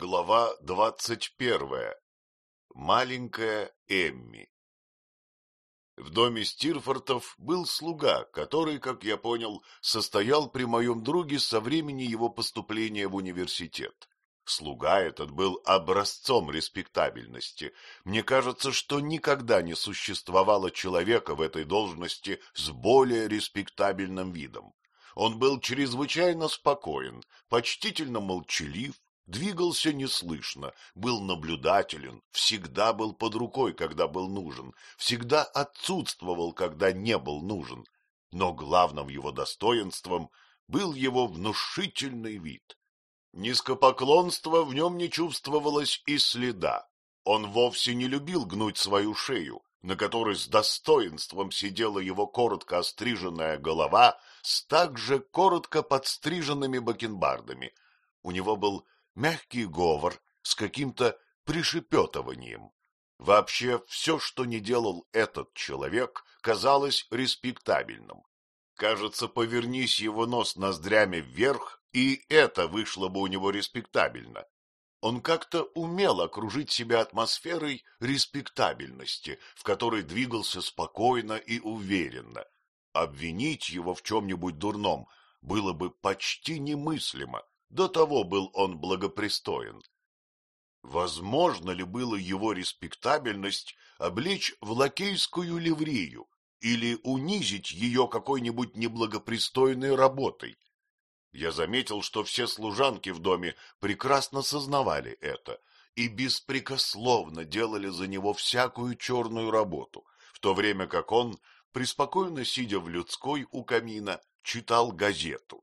Глава двадцать первая. Маленькая Эмми. В доме Стирфортов был слуга, который, как я понял, состоял при моем друге со времени его поступления в университет. Слуга этот был образцом респектабельности. Мне кажется, что никогда не существовало человека в этой должности с более респектабельным видом. Он был чрезвычайно спокоен, почтительно молчалив, двигался неслышно, был наблюдателен, всегда был под рукой, когда был нужен, всегда отсутствовал, когда не был нужен. Но главным его достоинством был его внушительный вид. Низкопоклонства в нем не чувствовалось и следа. Он вовсе не любил гнуть свою шею, на которой с достоинством сидела его коротко остриженная голова с также коротко подстриженными бакенбардами. У него был мягкий говор с каким-то пришепетыванием. Вообще, все, что не делал этот человек, казалось респектабельным. Кажется, повернись его нос ноздрями вверх, и это вышло бы у него респектабельно. Он как-то умел окружить себя атмосферой респектабельности, в которой двигался спокойно и уверенно. Обвинить его в чем-нибудь дурном было бы почти немыслимо. До того был он благопристоен. Возможно ли было его респектабельность облечь в лакейскую ливрею или унизить ее какой-нибудь неблагопристойной работой? Я заметил, что все служанки в доме прекрасно сознавали это и беспрекословно делали за него всякую черную работу, в то время как он, преспокойно сидя в людской у камина, читал газету.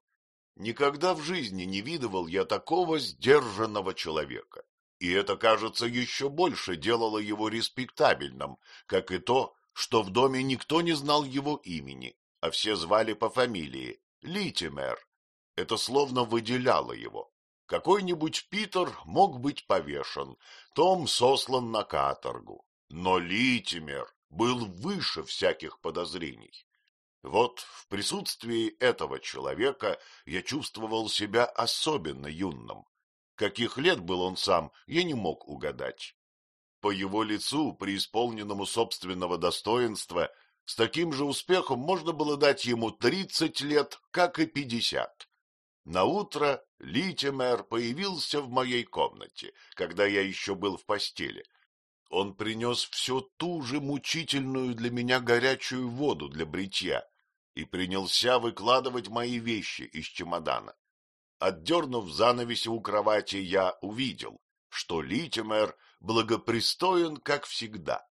Никогда в жизни не видывал я такого сдержанного человека, и это, кажется, еще больше делало его респектабельным, как и то, что в доме никто не знал его имени, а все звали по фамилии Литимер. Это словно выделяло его. Какой-нибудь Питер мог быть повешен, Том сослан на каторгу, но Литимер был выше всяких подозрений. Вот в присутствии этого человека я чувствовал себя особенно юным. Каких лет был он сам, я не мог угадать. По его лицу, преисполненному собственного достоинства, с таким же успехом можно было дать ему тридцать лет, как и пятьдесят. Наутро Литимер появился в моей комнате, когда я еще был в постели. Он принес всю ту же мучительную для меня горячую воду для бритья, и принялся выкладывать мои вещи из чемодана. Отдернув занавеси у кровати, я увидел, что Литимер благопристоен, как всегда.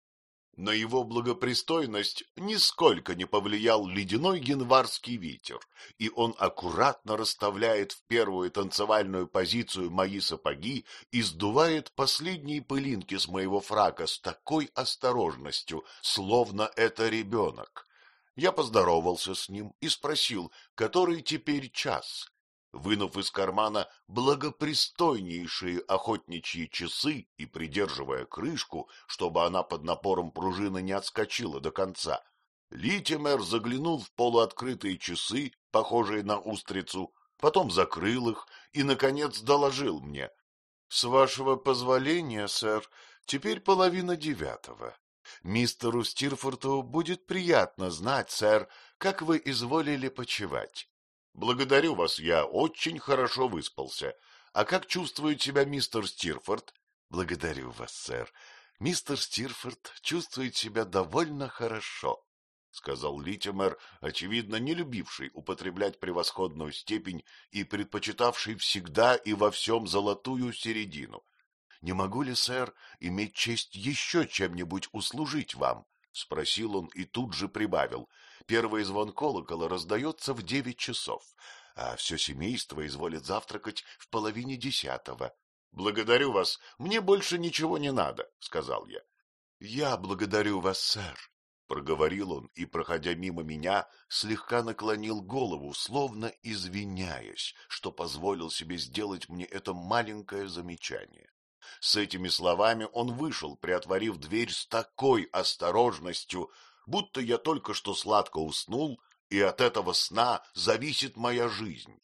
На его благопристойность нисколько не повлиял ледяной январский ветер, и он аккуратно расставляет в первую танцевальную позицию мои сапоги и сдувает последние пылинки с моего фрака с такой осторожностью, словно это ребенок. Я поздоровался с ним и спросил, который теперь час. Вынув из кармана благопристойнейшие охотничьи часы и придерживая крышку, чтобы она под напором пружины не отскочила до конца, Литимер заглянул в полуоткрытые часы, похожие на устрицу, потом закрыл их и, наконец, доложил мне. — С вашего позволения, сэр, теперь половина девятого. Мистеру Стирфорту будет приятно знать, сэр, как вы изволили почевать. Благодарю вас, я очень хорошо выспался. А как чувствует себя мистер Стирфорд? Благодарю вас, сэр. Мистер Стирфорд чувствует себя довольно хорошо, — сказал Литимер, очевидно, не любивший употреблять превосходную степень и предпочитавший всегда и во всем золотую середину. Не могу ли, сэр, иметь честь еще чем-нибудь услужить вам? — спросил он и тут же прибавил. Первый звон колокола раздается в девять часов, а все семейство изволит завтракать в половине десятого. — Благодарю вас, мне больше ничего не надо, — сказал я. — Я благодарю вас, сэр, — проговорил он и, проходя мимо меня, слегка наклонил голову, словно извиняясь, что позволил себе сделать мне это маленькое замечание. С этими словами он вышел, приотворив дверь с такой осторожностью, будто я только что сладко уснул, и от этого сна зависит моя жизнь.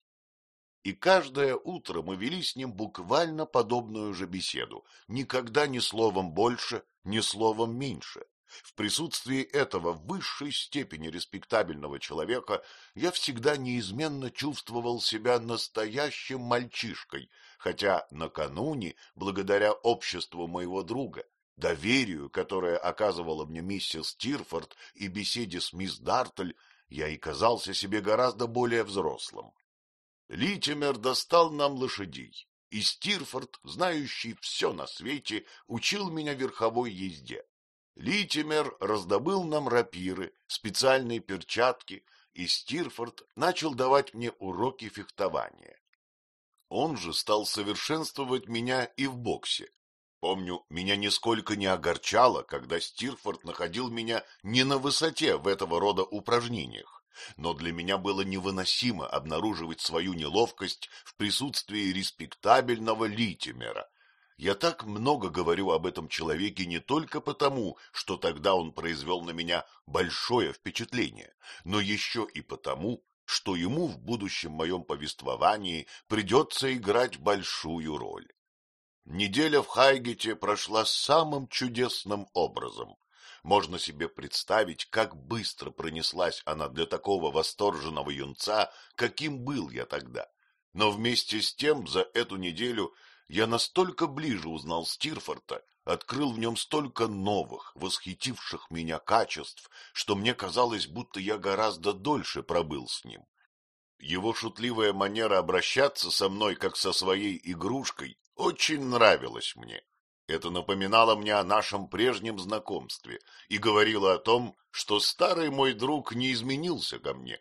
и каждое утро мы вели с ним буквально подобную же беседу, никогда ни словом больше, ни словом меньше. В присутствии этого в высшей степени респектабельного человека я всегда неизменно чувствовал себя настоящим мальчишкой, хотя накануне, благодаря обществу моего друга, доверию, которое оказывала мне миссис Тирфорд и беседе с мисс Дартль, я и казался себе гораздо более взрослым. Литимер достал нам лошадей, и Стирфорд, знающий все на свете, учил меня верховой езде. Литимер раздобыл нам рапиры, специальные перчатки, и Стирфорд начал давать мне уроки фехтования. Он же стал совершенствовать меня и в боксе. Помню, меня нисколько не огорчало, когда Стирфорд находил меня не на высоте в этого рода упражнениях, но для меня было невыносимо обнаруживать свою неловкость в присутствии респектабельного Литимера. Я так много говорю об этом человеке не только потому, что тогда он произвел на меня большое впечатление, но еще и потому, что ему в будущем моем повествовании придется играть большую роль. Неделя в Хайгете прошла самым чудесным образом. Можно себе представить, как быстро пронеслась она для такого восторженного юнца, каким был я тогда. Но вместе с тем за эту неделю я настолько ближе узнал Стирфорта, открыл в нем столько новых, восхитивших меня качеств, что мне казалось, будто я гораздо дольше пробыл с ним. Его шутливая манера обращаться со мной, как со своей игрушкой, очень нравилась мне. Это напоминало мне о нашем прежнем знакомстве и говорило о том, что старый мой друг не изменился ко мне.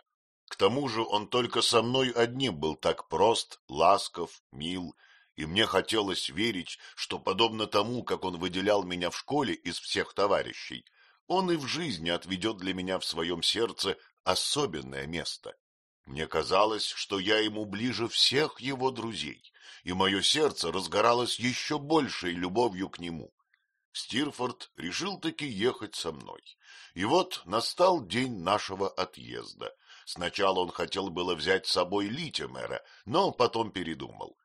К тому же он только со мной одним был так прост, ласков, мил и мне хотелось верить, что, подобно тому, как он выделял меня в школе из всех товарищей, он и в жизни отведет для меня в своем сердце особенное место. Мне казалось, что я ему ближе всех его друзей, и мое сердце разгоралось еще большей любовью к нему. Стирфорд решил таки ехать со мной. И вот настал день нашего отъезда. Сначала он хотел было взять с собой Литимера, но потом передумал.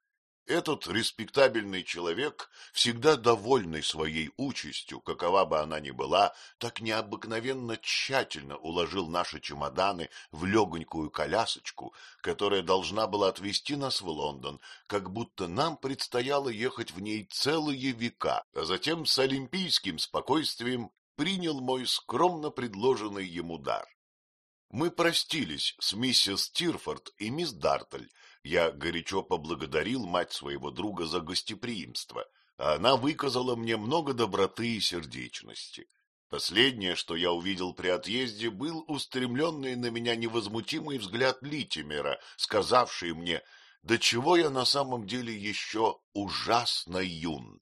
Этот респектабельный человек, всегда довольный своей участью, какова бы она ни была, так необыкновенно тщательно уложил наши чемоданы в легонькую колясочку, которая должна была отвезти нас в Лондон, как будто нам предстояло ехать в ней целые века, а затем с олимпийским спокойствием принял мой скромно предложенный ему дар. Мы простились с миссис Тирфорд и мисс Дартль, я горячо поблагодарил мать своего друга за гостеприимство, а она выказала мне много доброты и сердечности. Последнее, что я увидел при отъезде, был устремленный на меня невозмутимый взгляд Литимера, сказавший мне, до чего я на самом деле еще ужасно юн.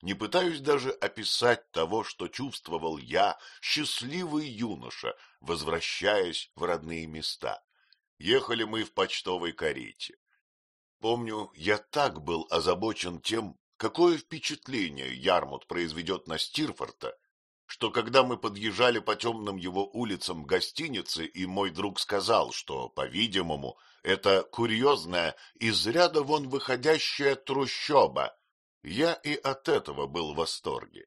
Не пытаюсь даже описать того, что чувствовал я, счастливый юноша, возвращаясь в родные места. Ехали мы в почтовой карете. Помню, я так был озабочен тем, какое впечатление Ярмут произведет на Стирфорта, что когда мы подъезжали по темным его улицам гостиницы, и мой друг сказал, что, по-видимому, это курьезная, из ряда вон выходящая трущоба, я и от этого был в восторге.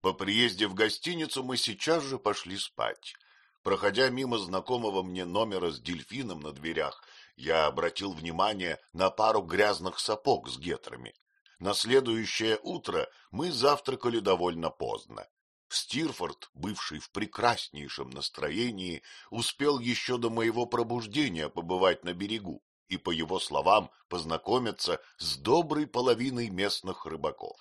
По приезде в гостиницу мы сейчас же пошли спать. Проходя мимо знакомого мне номера с дельфином на дверях, я обратил внимание на пару грязных сапог с гетрами. На следующее утро мы завтракали довольно поздно. Стирфорд, бывший в прекраснейшем настроении, успел еще до моего пробуждения побывать на берегу и, по его словам, познакомиться с доброй половиной местных рыбаков.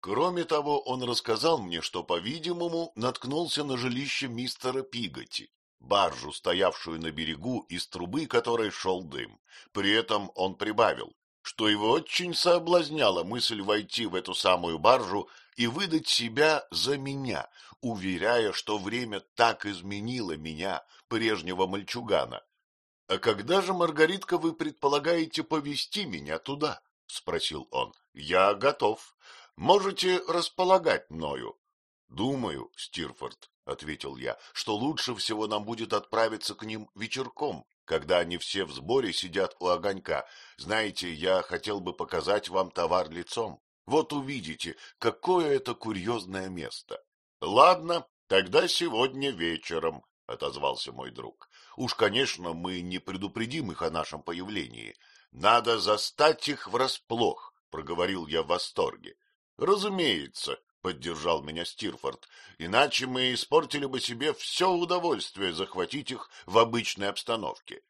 Кроме того, он рассказал мне, что, по-видимому, наткнулся на жилище мистера Пиготи, баржу, стоявшую на берегу, из трубы которой шел дым. При этом он прибавил, что его очень соблазняла мысль войти в эту самую баржу и выдать себя за меня, уверяя, что время так изменило меня, прежнего мальчугана. — А когда же, Маргаритка, вы предполагаете повести меня туда? — спросил он. — Я готов. Можете располагать мною. — Думаю, Стирфорд, — ответил я, — что лучше всего нам будет отправиться к ним вечерком, когда они все в сборе сидят у огонька. Знаете, я хотел бы показать вам товар лицом. Вот увидите, какое это курьезное место. — Ладно, тогда сегодня вечером, — отозвался мой друг. — Уж, конечно, мы не предупредим их о нашем появлении. Надо застать их врасплох, — проговорил я в восторге. — Разумеется, — поддержал меня Стирфорд, — иначе мы испортили бы себе все удовольствие захватить их в обычной обстановке.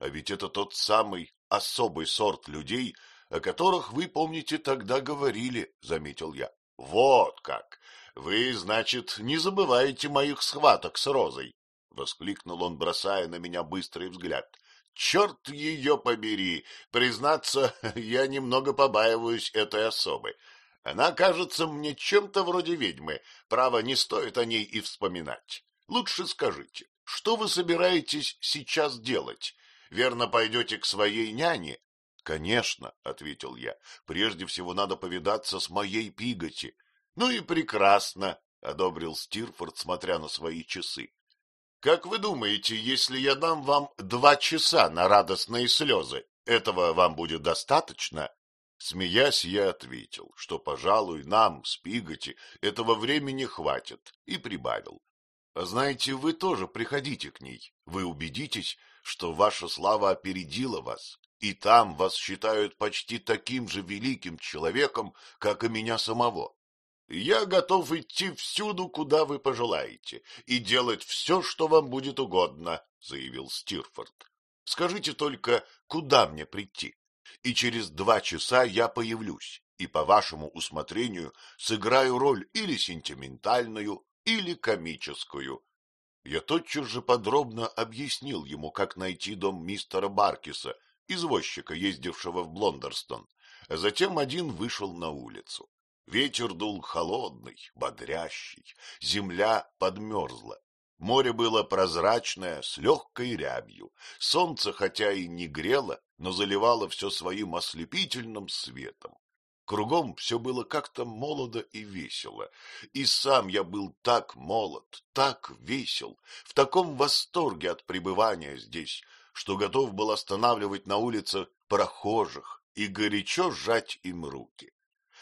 А ведь это тот самый особый сорт людей, о которых вы, помните, тогда говорили, — заметил я. — Вот как! Вы, значит, не забываете моих схваток с Розой? — воскликнул он, бросая на меня быстрый взгляд. — Черт ее побери! Признаться, я немного побаиваюсь этой особы. Она кажется мне чем-то вроде ведьмы. Право, не стоит о ней и вспоминать. Лучше скажите, что вы собираетесь сейчас делать? Верно, пойдете к своей няне? — Конечно, — ответил я. — Прежде всего надо повидаться с моей Пиготи. — Ну и прекрасно, — одобрил Стирфорд, смотря на свои часы. — Как вы думаете, если я дам вам два часа на радостные слезы, этого вам будет достаточно? Смеясь, я ответил, что, пожалуй, нам, с Пиготи, этого времени хватит, и прибавил. А знаете, вы тоже приходите к ней. Вы убедитесь, что ваша слава опередила вас, и там вас считают почти таким же великим человеком, как и меня самого. Я готов идти всюду, куда вы пожелаете, и делать все, что вам будет угодно, — заявил Стирфорд. Скажите только, куда мне прийти? И через два часа я появлюсь и, по вашему усмотрению, сыграю роль или сентиментальную, или комическую. Я тотчас же подробно объяснил ему, как найти дом мистера Баркиса, извозчика, ездившего в Блондерстон, затем один вышел на улицу. Ветер дул холодный, бодрящий, земля подмерзла. Море было прозрачное, с легкой рябью. Солнце, хотя и не грело, но заливало все своим ослепительным светом. Кругом все было как-то молодо и весело, и сам я был так молод, так весел, в таком восторге от пребывания здесь, что готов был останавливать на улице прохожих и горячо сжать им руки.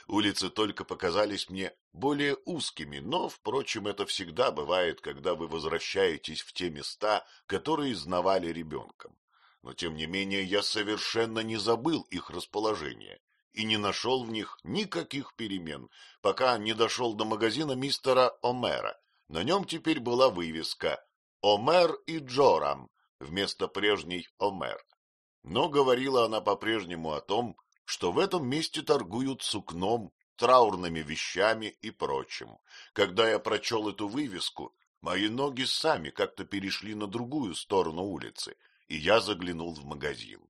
Улицы только показались мне более узкими, но, впрочем, это всегда бывает, когда вы возвращаетесь в те места, которые знавали ребенком. Но, тем не менее, я совершенно не забыл их расположение и не нашел в них никаких перемен, пока не дошел до магазина мистера Омера. На нем теперь была вывеска «Омер и Джорам» вместо прежней «Омер». Но говорила она по-прежнему о том, что в этом месте торгуют сукном, траурными вещами и прочим. Когда я прочел эту вывеску, мои ноги сами как-то перешли на другую сторону улицы, и я заглянул в магазин.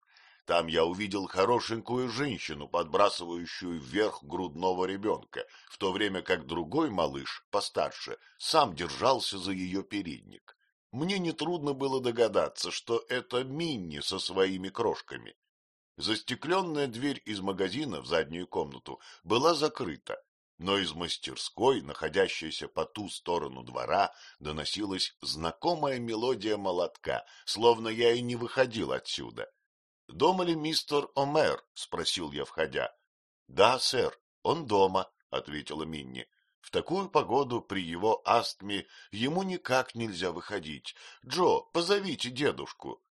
Там я увидел хорошенькую женщину, подбрасывающую вверх грудного ребенка, в то время как другой малыш, постарше, сам держался за ее передник. Мне нетрудно было догадаться, что это Минни со своими крошками. Застекленная дверь из магазина в заднюю комнату была закрыта, но из мастерской, находящейся по ту сторону двора, доносилась знакомая мелодия молотка, словно я и не выходил отсюда. — Дома ли мистер Омер? — спросил я, входя. — Да, сэр, он дома, — ответила Минни. В такую погоду при его астме ему никак нельзя выходить. Джо, позовите дедушку.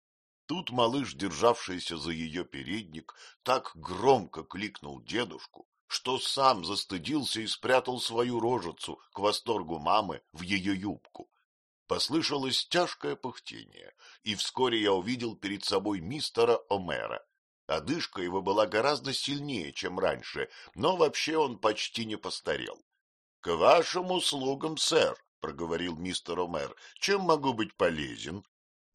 Тут малыш, державшийся за ее передник, так громко кликнул дедушку, что сам застыдился и спрятал свою рожицу к восторгу мамы в ее юбку. Послышалось тяжкое пыхтение, и вскоре я увидел перед собой мистера Омера. Одышка его была гораздо сильнее, чем раньше, но вообще он почти не постарел. — К вашим услугам, сэр, — проговорил мистер Омер. — Чем могу быть полезен?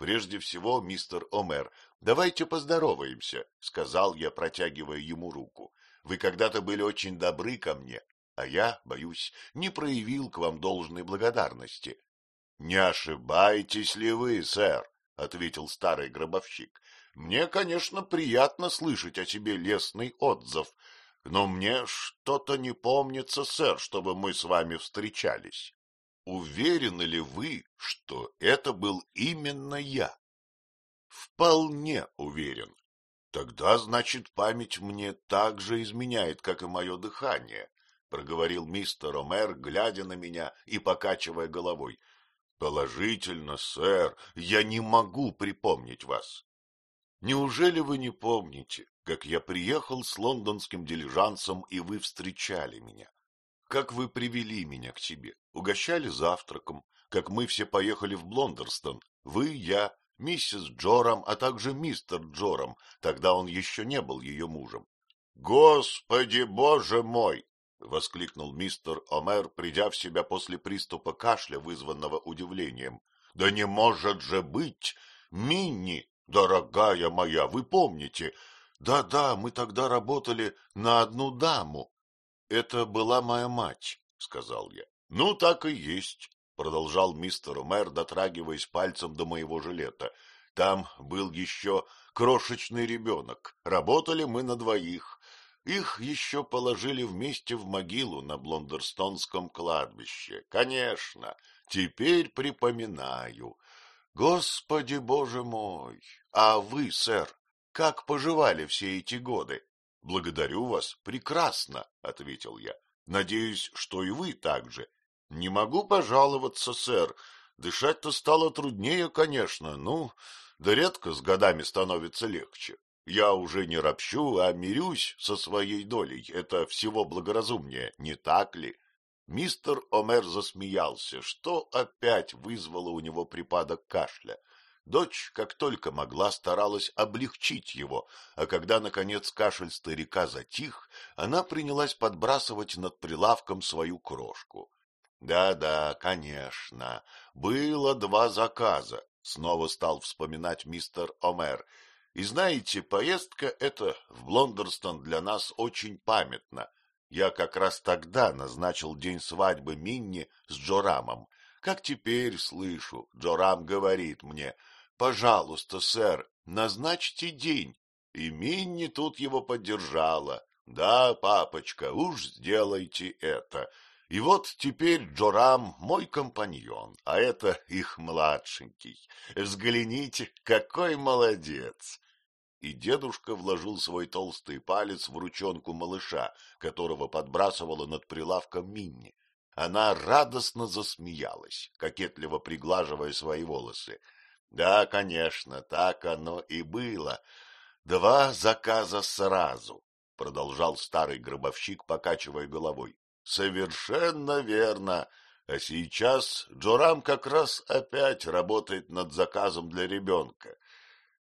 Прежде всего, мистер Омер, давайте поздороваемся, — сказал я, протягивая ему руку. Вы когда-то были очень добры ко мне, а я, боюсь, не проявил к вам должной благодарности. — Не ошибаетесь ли вы, сэр? — ответил старый гробовщик. — Мне, конечно, приятно слышать о тебе лестный отзыв, но мне что-то не помнится, сэр, чтобы мы с вами встречались. Уверены ли вы, что это был именно я? Вполне уверен. Тогда, значит, память мне так же изменяет, как и мое дыхание, — проговорил мистер Омер, глядя на меня и покачивая головой. — Положительно, сэр, я не могу припомнить вас. Неужели вы не помните, как я приехал с лондонским дилижансом, и вы встречали меня? Как вы привели меня к себе, угощали завтраком, как мы все поехали в Блондерстон, вы, я миссис Джорам, а также мистер Джорам, тогда он еще не был ее мужем. — Господи, боже мой! — воскликнул мистер Омер, придя в себя после приступа кашля, вызванного удивлением. — Да не может же быть! Минни, дорогая моя, вы помните? Да-да, мы тогда работали на одну даму. — Это была моя мать, — сказал я. — Ну, так и есть. — продолжал мистер мэр, дотрагиваясь пальцем до моего жилета. — Там был еще крошечный ребенок. Работали мы на двоих. Их еще положили вместе в могилу на Блондерстонском кладбище. Конечно, теперь припоминаю. Господи, боже мой! А вы, сэр, как поживали все эти годы? — Благодарю вас, прекрасно, — ответил я. — Надеюсь, что и вы так же. — Не могу пожаловаться, сэр. Дышать-то стало труднее, конечно, ну, да редко с годами становится легче. Я уже не ропщу, а мирюсь со своей долей. Это всего благоразумнее, не так ли? Мистер Омер засмеялся, что опять вызвало у него припадок кашля. Дочь, как только могла, старалась облегчить его, а когда, наконец, кашель старика затих, она принялась подбрасывать над прилавком свою крошку. Да-да, конечно, было два заказа, снова стал вспоминать мистер Омер. И знаете, поездка эта в Блондерстон для нас очень памятна. Я как раз тогда назначил день свадьбы Минни с Джорамом. Как теперь слышу, Джорам говорит мне, «Пожалуйста, сэр, назначьте день». И Минни тут его поддержала. «Да, папочка, уж сделайте это». И вот теперь Джорам мой компаньон, а это их младшенький. Взгляните, какой молодец! И дедушка вложил свой толстый палец в ручонку малыша, которого подбрасывала над прилавком Минни. Она радостно засмеялась, кокетливо приглаживая свои волосы. Да, конечно, так оно и было. Два заказа сразу, — продолжал старый гробовщик, покачивая головой. Совершенно верно. А сейчас Джорам как раз опять работает над заказом для ребенка.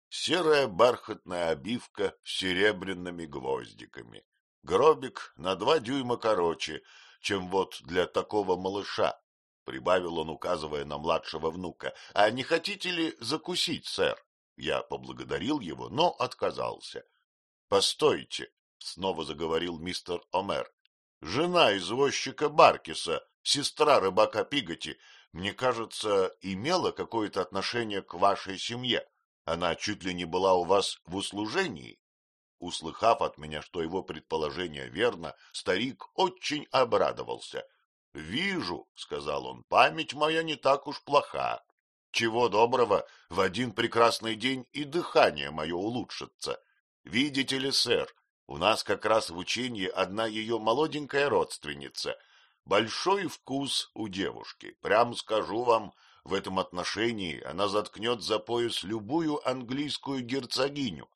Серая бархатная обивка с серебряными гвоздиками. Гробик на два дюйма короче, чем вот для такого малыша, — прибавил он, указывая на младшего внука. — А не хотите ли закусить, сэр? Я поблагодарил его, но отказался. — Постойте, — снова заговорил мистер Омер. Жена извозчика Баркиса, сестра рыбака Пиготи, мне кажется, имела какое-то отношение к вашей семье. Она чуть ли не была у вас в услужении. Услыхав от меня, что его предположение верно, старик очень обрадовался. — Вижу, — сказал он, — память моя не так уж плоха. Чего доброго, в один прекрасный день и дыхание мое улучшится. Видите ли, сэр, у нас как раз в учении одна ее молоденькая родственница. Большой вкус у девушки. Прям скажу вам, в этом отношении она заткнет за пояс любую английскую герцогиню.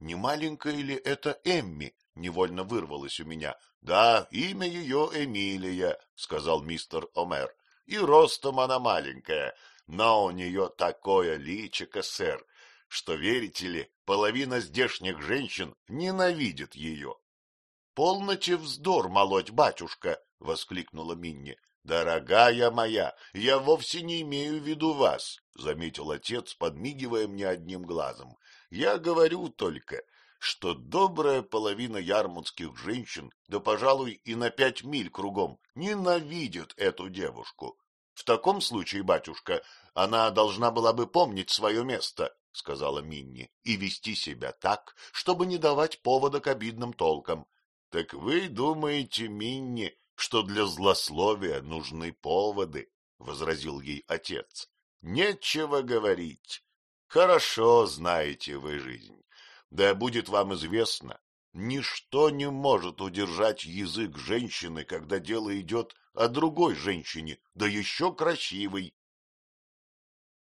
Не маленькая ли это Эмми? Невольно вырвалось у меня. Да, имя ее Эмилия, сказал мистер Омер. И ростом она маленькая, но у нее такое личико, сэр, что, верите ли, половина здешних женщин ненавидит ее. — Полноте вздор молоть, батюшка! — воскликнула Минни. — Дорогая моя, я вовсе не имею в виду вас, — заметил отец, подмигивая мне одним глазом. — Я говорю только, что добрая половина ярмутских женщин, да, пожалуй, и на пять миль кругом, ненавидят эту девушку. В таком случае, батюшка, она должна была бы помнить свое место, — сказала Минни, — и вести себя так, чтобы не давать повода к обидным толкам. — Так вы думаете, Минни, что для злословия нужны поводы? — возразил ей отец. — Нечего говорить. Хорошо знаете вы жизнь. Да будет вам известно, ничто не может удержать язык женщины, когда дело идет о другой женщине, да еще красивой.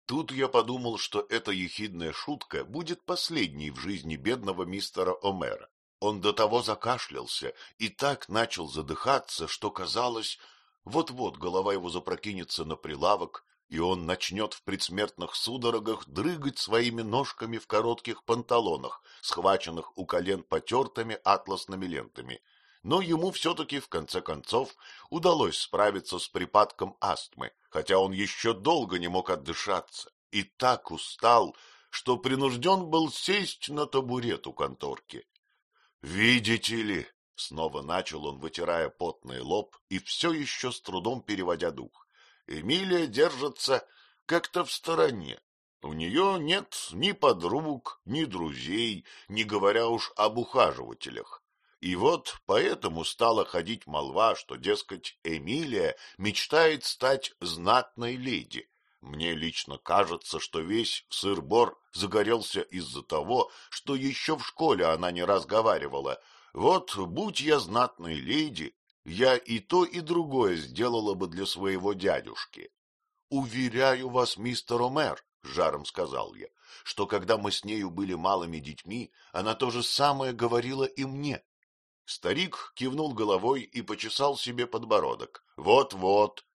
Тут я подумал, что эта ехидная шутка будет последней в жизни бедного мистера Омера. Он до того закашлялся и так начал задыхаться, что казалось, вот-вот голова его запрокинется на прилавок, и он начнет в предсмертных судорогах дрыгать своими ножками в коротких панталонах, схваченных у колен потертыми атласными лентами. Но ему все-таки, в конце концов, удалось справиться с припадком астмы, хотя он еще долго не мог отдышаться и так устал, что принужден был сесть на табурет у конторки. «Видите ли?» — снова начал он, вытирая потный лоб и все еще с трудом переводя дух. «Эмилия держится как-то в стороне. У нее нет ни подруг, ни друзей, не говоря уж об ухаживателях. И вот поэтому стала ходить молва, что, дескать, Эмилия мечтает стать знатной леди, мне лично кажется, что весь сыр-бор загорелся из-за того, что еще в школе она не разговаривала. Вот, будь я знатной леди, я и то, и другое сделала бы для своего дядюшки. — Уверяю вас, мистер Омер, — жаром сказал я, — что когда мы с нею были малыми детьми, она то же самое говорила и мне. Старик кивнул головой и почесал себе подбородок. Вот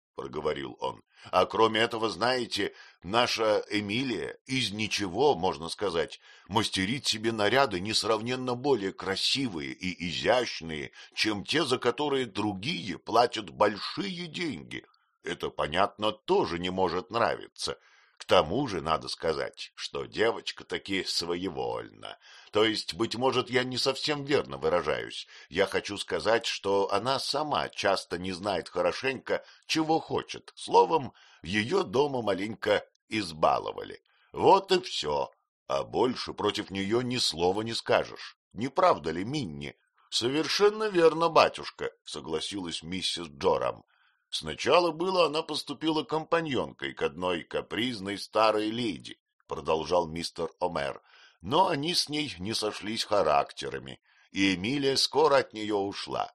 — проговорил он. — А кроме этого, знаете, наша Эмилия из ничего, можно сказать, мастерит себе наряды несравненно более красивые и изящные, чем те, за которые другие платят большие деньги. Это, понятно, тоже не может нравиться. К тому же надо сказать, что девочка таки своевольна. То есть, быть может, я не совсем верно выражаюсь. Я хочу сказать, что она сама часто не знает хорошенько, чего хочет. Словом, ее дома маленько избаловали. Вот и все. А больше против нее ни слова не скажешь. Не правда ли, Минни? — Совершенно верно, батюшка, — согласилась миссис Джорам. Сначала было она поступила компаньонкой к одной капризной старой леди, — продолжал мистер Омер, но они с ней не сошлись характерами, и Эмилия скоро от нее ушла.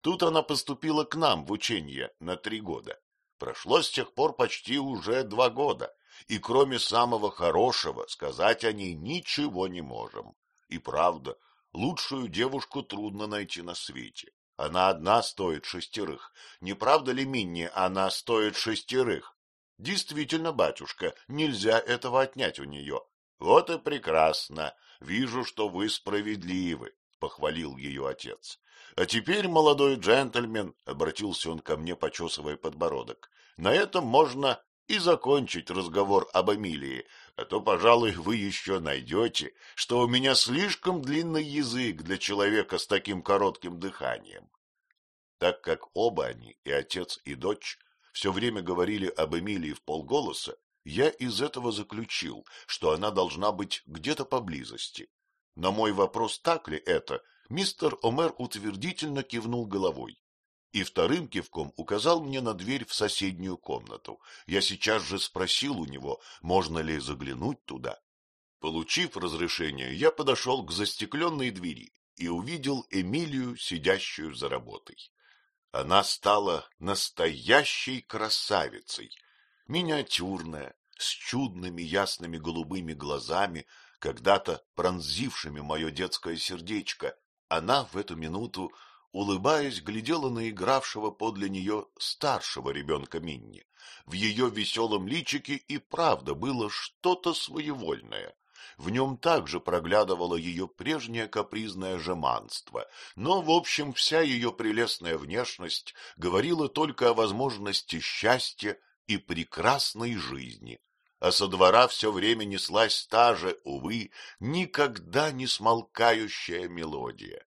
Тут она поступила к нам в учение на три года. Прошло с тех пор почти уже два года, и кроме самого хорошего сказать о ней ничего не можем. И правда, лучшую девушку трудно найти на свете. Она одна стоит шестерых. Не правда ли, Минни, она стоит шестерых? Действительно, батюшка, нельзя этого отнять у нее. Вот и прекрасно. Вижу, что вы справедливы, — похвалил ее отец. А теперь, молодой джентльмен, — обратился он ко мне, почесывая подбородок, — на этом можно и закончить разговор об Эмилии, а то, пожалуй, вы еще найдете, что у меня слишком длинный язык для человека с таким коротким дыханием. Так как оба они, и отец, и дочь, все время говорили об Эмилии в полголоса, я из этого заключил, что она должна быть где-то поблизости. На мой вопрос, так ли это, мистер Омер утвердительно кивнул головой и вторым кивком указал мне на дверь в соседнюю комнату. Я сейчас же спросил у него, можно ли заглянуть туда. Получив разрешение, я подошел к застекленной двери и увидел Эмилию, сидящую за работой. Она стала настоящей красавицей, миниатюрная, с чудными ясными голубыми глазами, когда-то пронзившими мое детское сердечко. Она в эту минуту, улыбаясь, глядела на игравшего подле нее старшего ребенка Минни. В ее веселом личике и правда было что-то своевольное. В нем также проглядывало ее прежнее капризное жеманство, но, в общем, вся ее прелестная внешность говорила только о возможности счастья и прекрасной жизни. А со двора все время неслась та же, увы, никогда не смолкающая мелодия. —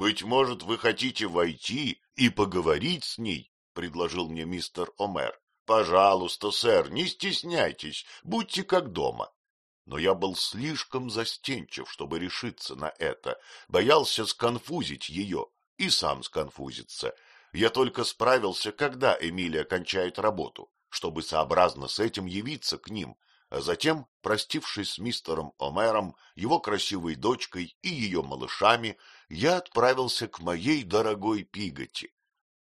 Быть может, вы хотите войти и поговорить с ней? — предложил мне мистер Омер. — Пожалуйста, сэр, не стесняйтесь, будьте как дома. Но я был слишком застенчив, чтобы решиться на это, боялся сконфузить ее и сам сконфузиться. Я только справился, когда Эмилия кончает работу чтобы сообразно с этим явиться к ним, а затем, простившись с мистером Омером, его красивой дочкой и ее малышами, я отправился к моей дорогой Пиготи.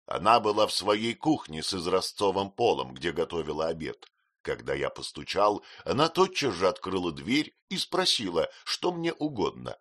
Она была в своей кухне с изразцовым полом, где готовила обед. Когда я постучал, она тотчас же открыла дверь и спросила, что мне угодно.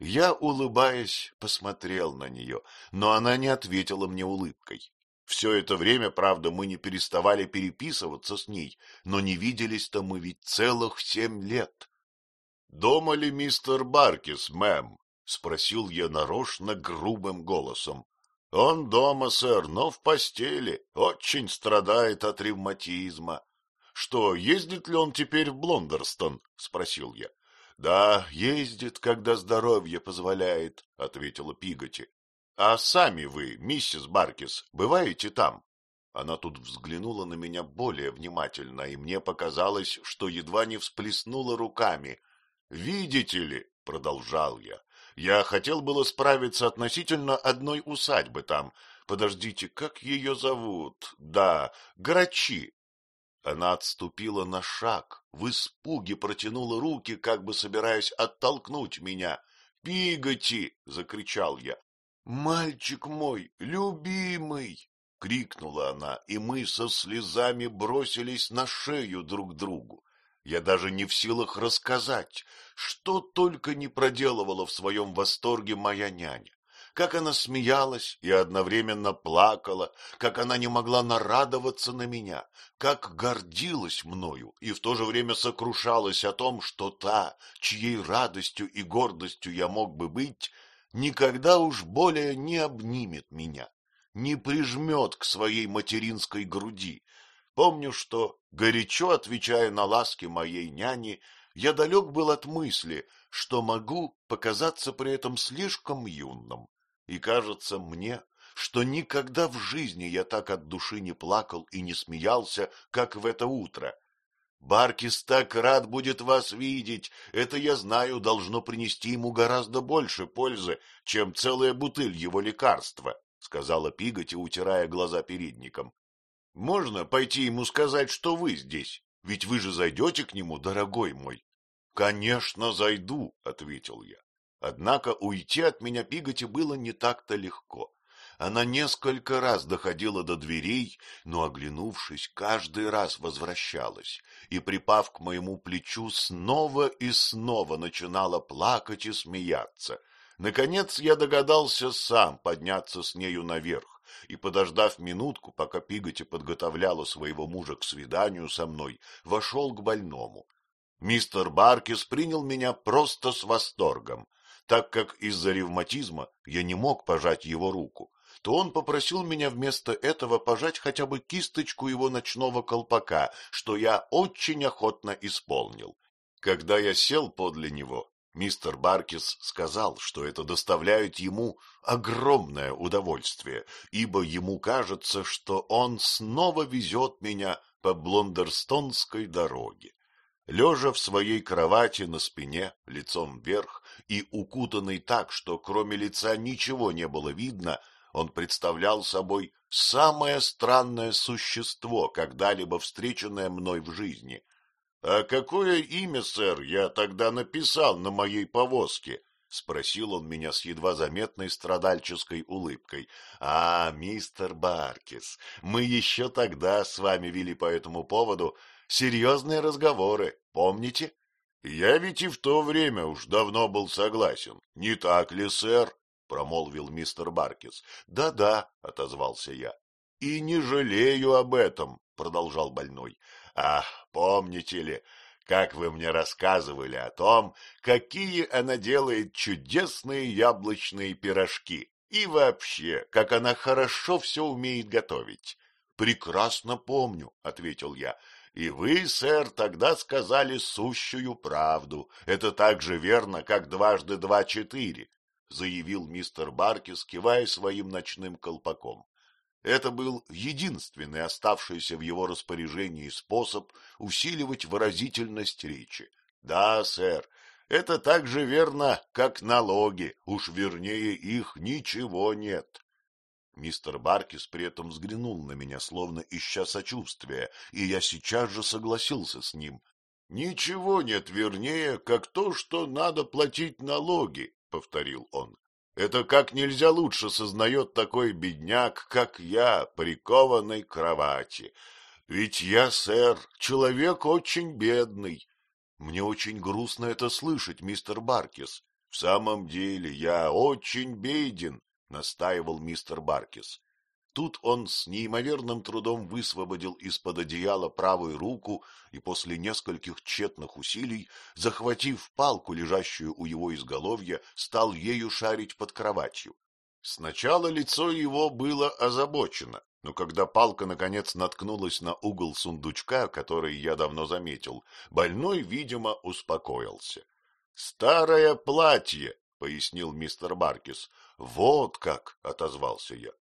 Я, улыбаясь, посмотрел на нее, но она не ответила мне улыбкой. Все это время, правда, мы не переставали переписываться с ней, но не виделись-то мы ведь целых семь лет. — Дома ли мистер Баркис, мэм? — спросил я нарочно грубым голосом. — Он дома, сэр, но в постели, очень страдает от ревматизма. — Что, ездит ли он теперь в Блондерстон? — спросил я. — Да, ездит, когда здоровье позволяет, — ответила Пиготи. — А сами вы, миссис Баркис, бываете там? Она тут взглянула на меня более внимательно, и мне показалось, что едва не всплеснула руками. — Видите ли, — продолжал я, — я хотел было справиться относительно одной усадьбы там. Подождите, как ее зовут? Да, Грачи. Она отступила на шаг, в испуге протянула руки, как бы собираясь оттолкнуть меня. «Пиготи!» — закричал я. «Мальчик мой, любимый!» — крикнула она, и мы со слезами бросились на шею друг другу. Я даже не в силах рассказать, что только не проделывала в своем восторге моя няня. Как она смеялась и одновременно плакала, как она не могла нарадоваться на меня, как гордилась мною и в то же время сокрушалась о том, что та, чьей радостью и гордостью я мог бы быть, никогда уж более не обнимет меня, не прижмет к своей материнской груди. Помню, что, горячо отвечая на ласки моей няни, я далек был от мысли, что могу показаться при этом слишком юным. И кажется мне, что никогда в жизни я так от души не плакал и не смеялся, как в это утро, Баркис так рад будет вас видеть. Это, я знаю, должно принести ему гораздо больше пользы, чем целая бутыль его лекарства, — сказала Пиготи, утирая глаза передником. — Можно пойти ему сказать, что вы здесь? Ведь вы же зайдете к нему, дорогой мой. — Конечно, зайду, — ответил я. Однако уйти от меня Пиготи было не так-то легко. Она несколько раз доходила до дверей, но, оглянувшись, каждый раз возвращалась и, припав к моему плечу, снова и снова начинала плакать и смеяться. Наконец я догадался сам подняться с нею наверх, и, подождав минутку, пока Пиготи подготовляла своего мужа к свиданию со мной, вошел к больному. Мистер Баркис принял меня просто с восторгом, так как из-за ревматизма я не мог пожать его руку то он попросил меня вместо этого пожать хотя бы кисточку его ночного колпака, что я очень охотно исполнил. Когда я сел подле него, мистер Баркис сказал, что это доставляет ему огромное удовольствие, ибо ему кажется, что он снова везет меня по Блондерстонской дороге. Лежа в своей кровати на спине, лицом вверх и укутанный так, что кроме лица ничего не было видно, он представлял собой самое странное существо, когда-либо встреченное мной в жизни. — А какое имя, сэр, я тогда написал на моей повозке? — спросил он меня с едва заметной страдальческой улыбкой. — А, мистер Баркис, мы еще тогда с вами вели по этому поводу серьезные разговоры, помните? — Я ведь и в то время уж давно был согласен, не так ли, сэр? Промолвил мистер Баркис. «Да, — Да-да, — отозвался я. — И не жалею об этом, — продолжал больной. — Ах, помните ли, как вы мне рассказывали о том, какие она делает чудесные яблочные пирожки, и вообще, как она хорошо все умеет готовить. — Прекрасно помню, — ответил я. — И вы, сэр, тогда сказали сущую правду. Это так же верно, как дважды два четыре заявил мистер Баркис, кивая своим ночным колпаком. Это был единственный оставшийся в его распоряжении способ усиливать выразительность речи. Да, сэр, это так же верно, как налоги, уж вернее их ничего нет. Мистер Баркис при этом взглянул на меня, словно ища сочувствия, и я сейчас же согласился с ним. Ничего нет вернее, как то, что надо платить налоги, — повторил он. Это как нельзя лучше сознает такой бедняк, как я, прикованной к кровати. Ведь я, сэр, человек очень бедный. Мне очень грустно это слышать, мистер Баркис. В самом деле я очень беден, — настаивал мистер Баркис. Тут он с неимоверным трудом высвободил из-под одеяла правую руку и после нескольких тщетных усилий, захватив палку, лежащую у его изголовья, стал ею шарить под кроватью. Сначала лицо его было озабочено, но когда палка наконец наткнулась на угол сундучка, который я давно заметил, больной, видимо, успокоился. — Старое платье, — пояснил мистер Баркис. — Вот как, — отозвался я. —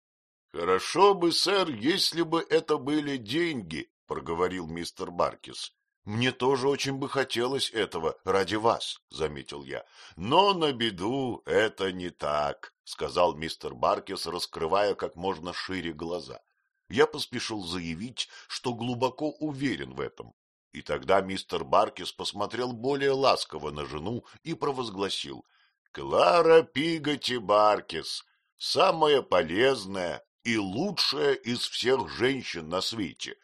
Хорошо бы, сэр, если бы это были деньги, — проговорил мистер Баркис. — Мне тоже очень бы хотелось этого ради вас, — заметил я. — Но на беду это не так, — сказал мистер Баркис, раскрывая как можно шире глаза. Я поспешил заявить, что глубоко уверен в этом. И тогда мистер Баркис посмотрел более ласково на жену и провозгласил. — Клара Пиготи Баркис, самая полезная и лучшая из всех женщин на свете.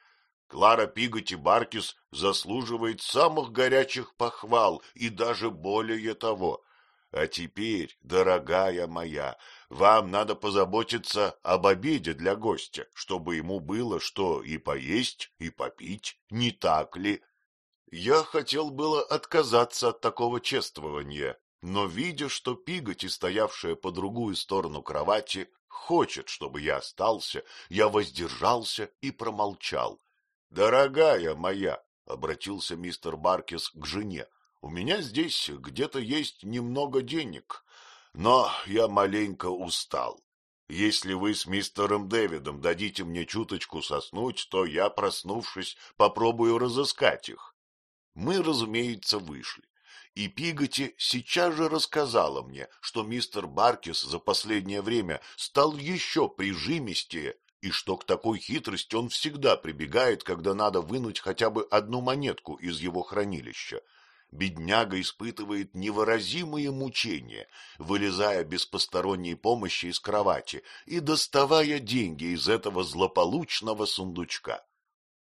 Клара Пиготи Баркис заслуживает самых горячих похвал и даже более того. А теперь, дорогая моя, вам надо позаботиться об обеде для гостя, чтобы ему было что и поесть, и попить, не так ли? Я хотел было отказаться от такого чествования, но, видя, что Пиготи, стоявшая по другую сторону кровати, хочет, чтобы я остался, я воздержался и промолчал. — Дорогая моя, — обратился мистер Баркис к жене, — у меня здесь где-то есть немного денег, но я маленько устал. Если вы с мистером Дэвидом дадите мне чуточку соснуть, то я, проснувшись, попробую разыскать их. Мы, разумеется, вышли и Пиготи сейчас же рассказала мне, что мистер Баркис за последнее время стал еще прижимистее, и что к такой хитрости он всегда прибегает, когда надо вынуть хотя бы одну монетку из его хранилища. Бедняга испытывает невыразимые мучения, вылезая без посторонней помощи из кровати и доставая деньги из этого злополучного сундучка.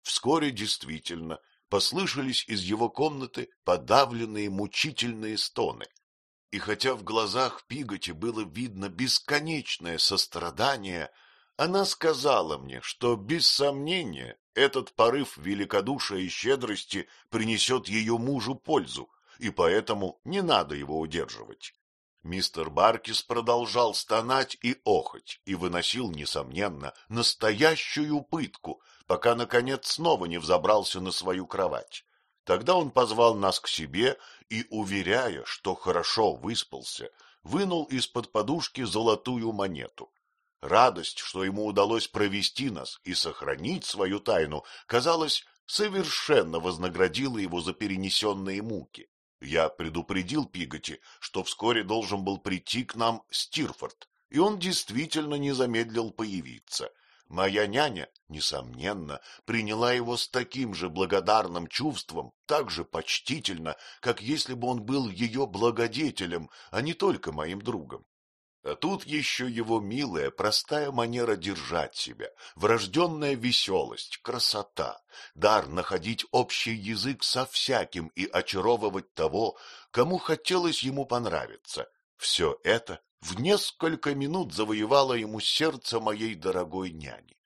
Вскоре действительно послышались из его комнаты подавленные мучительные стоны. И хотя в глазах Пиготи было видно бесконечное сострадание, она сказала мне, что, без сомнения, этот порыв великодушия и щедрости принесет ее мужу пользу, и поэтому не надо его удерживать. Мистер Баркис продолжал стонать и охоть и выносил, несомненно, настоящую пытку, пока, наконец, снова не взобрался на свою кровать. Тогда он позвал нас к себе и, уверяя, что хорошо выспался, вынул из-под подушки золотую монету. Радость, что ему удалось провести нас и сохранить свою тайну, казалось, совершенно вознаградила его за перенесенные муки. Я предупредил Пиготи, что вскоре должен был прийти к нам Стирфорд, и он действительно не замедлил появиться. Моя няня, несомненно, приняла его с таким же благодарным чувством, так же почтительно, как если бы он был ее благодетелем, а не только моим другом. А тут еще его милая, простая манера держать себя, врожденная веселость, красота, дар находить общий язык со всяким и очаровывать того, кому хотелось ему понравиться. Все это в несколько минут завоевало ему сердце моей дорогой няни.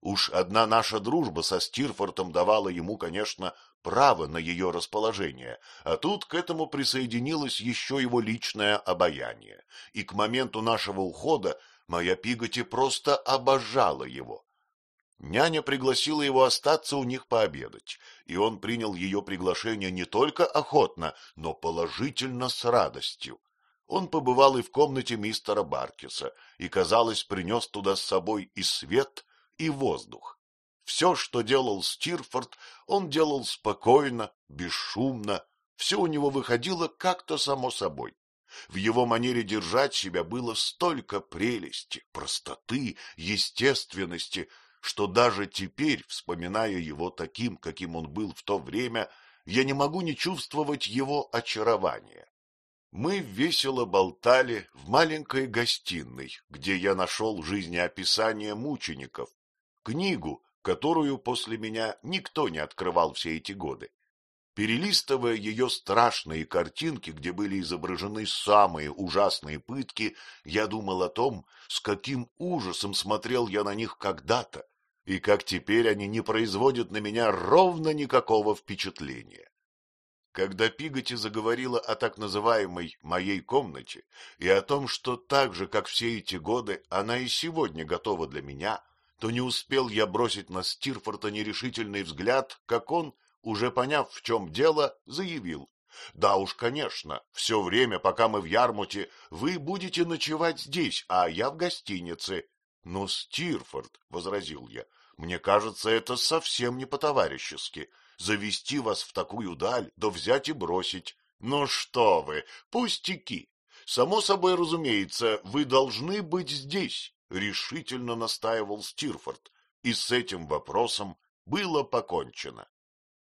Уж одна наша дружба со Стирфортом давала ему, конечно, право на ее расположение, а тут к этому присоединилось еще его личное обаяние, и к моменту нашего ухода моя Пиготи просто обожала его. Няня пригласила его остаться у них пообедать, и он принял ее приглашение не только охотно, но положительно с радостью. Он побывал и в комнате мистера Баркиса, и, казалось, принес туда с собой и свет, и воздух. Все, что делал Стирфорд, он делал спокойно, бесшумно, все у него выходило как-то само собой. В его манере держать себя было столько прелести, простоты, естественности, что даже теперь, вспоминая его таким, каким он был в то время, я не могу не чувствовать его очарования. Мы весело болтали в маленькой гостиной, где я нашел жизнеописание мучеников, книгу, которую после меня никто не открывал все эти годы. Перелистывая ее страшные картинки, где были изображены самые ужасные пытки, я думал о том, с каким ужасом смотрел я на них когда-то, и как теперь они не производят на меня ровно никакого впечатления. Когда Пиготи заговорила о так называемой «моей комнате» и о том, что так же, как все эти годы, она и сегодня готова для меня, то не успел я бросить на Стирфорта нерешительный взгляд, как он, уже поняв, в чем дело, заявил. Да уж, конечно, все время, пока мы в Ярмуте, вы будете ночевать здесь, а я в гостинице. Но, Стирфорд, — возразил я, — мне кажется, это совсем не по-товарищески. Завести вас в такую даль, да взять и бросить. Ну что вы, пустяки. Само собой разумеется, вы должны быть здесь, — решительно настаивал Стирфорд, и с этим вопросом было покончено.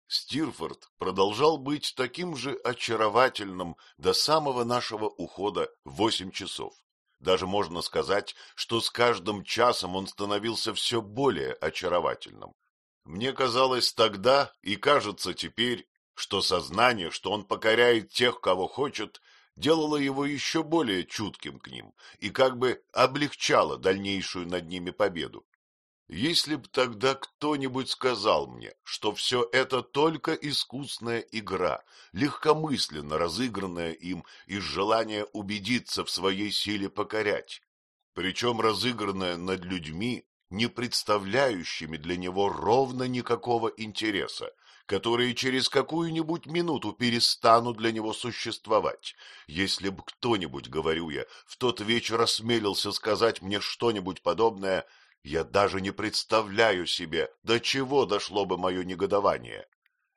Стирфорд продолжал быть таким же очаровательным до самого нашего ухода в восемь часов. Даже можно сказать, что с каждым часом он становился все более очаровательным. Мне казалось тогда и кажется теперь, что сознание, что он покоряет тех, кого хочет, делало его еще более чутким к ним и как бы облегчало дальнейшую над ними победу. Если б тогда кто-нибудь сказал мне, что все это только искусная игра, легкомысленно разыгранная им из желания убедиться в своей силе покорять, причем разыгранная над людьми, не представляющими для него ровно никакого интереса, которые через какую-нибудь минуту перестанут для него существовать. Если бы кто-нибудь, говорю я, в тот вечер осмелился сказать мне что-нибудь подобное — я даже не представляю себе, до чего дошло бы мое негодование.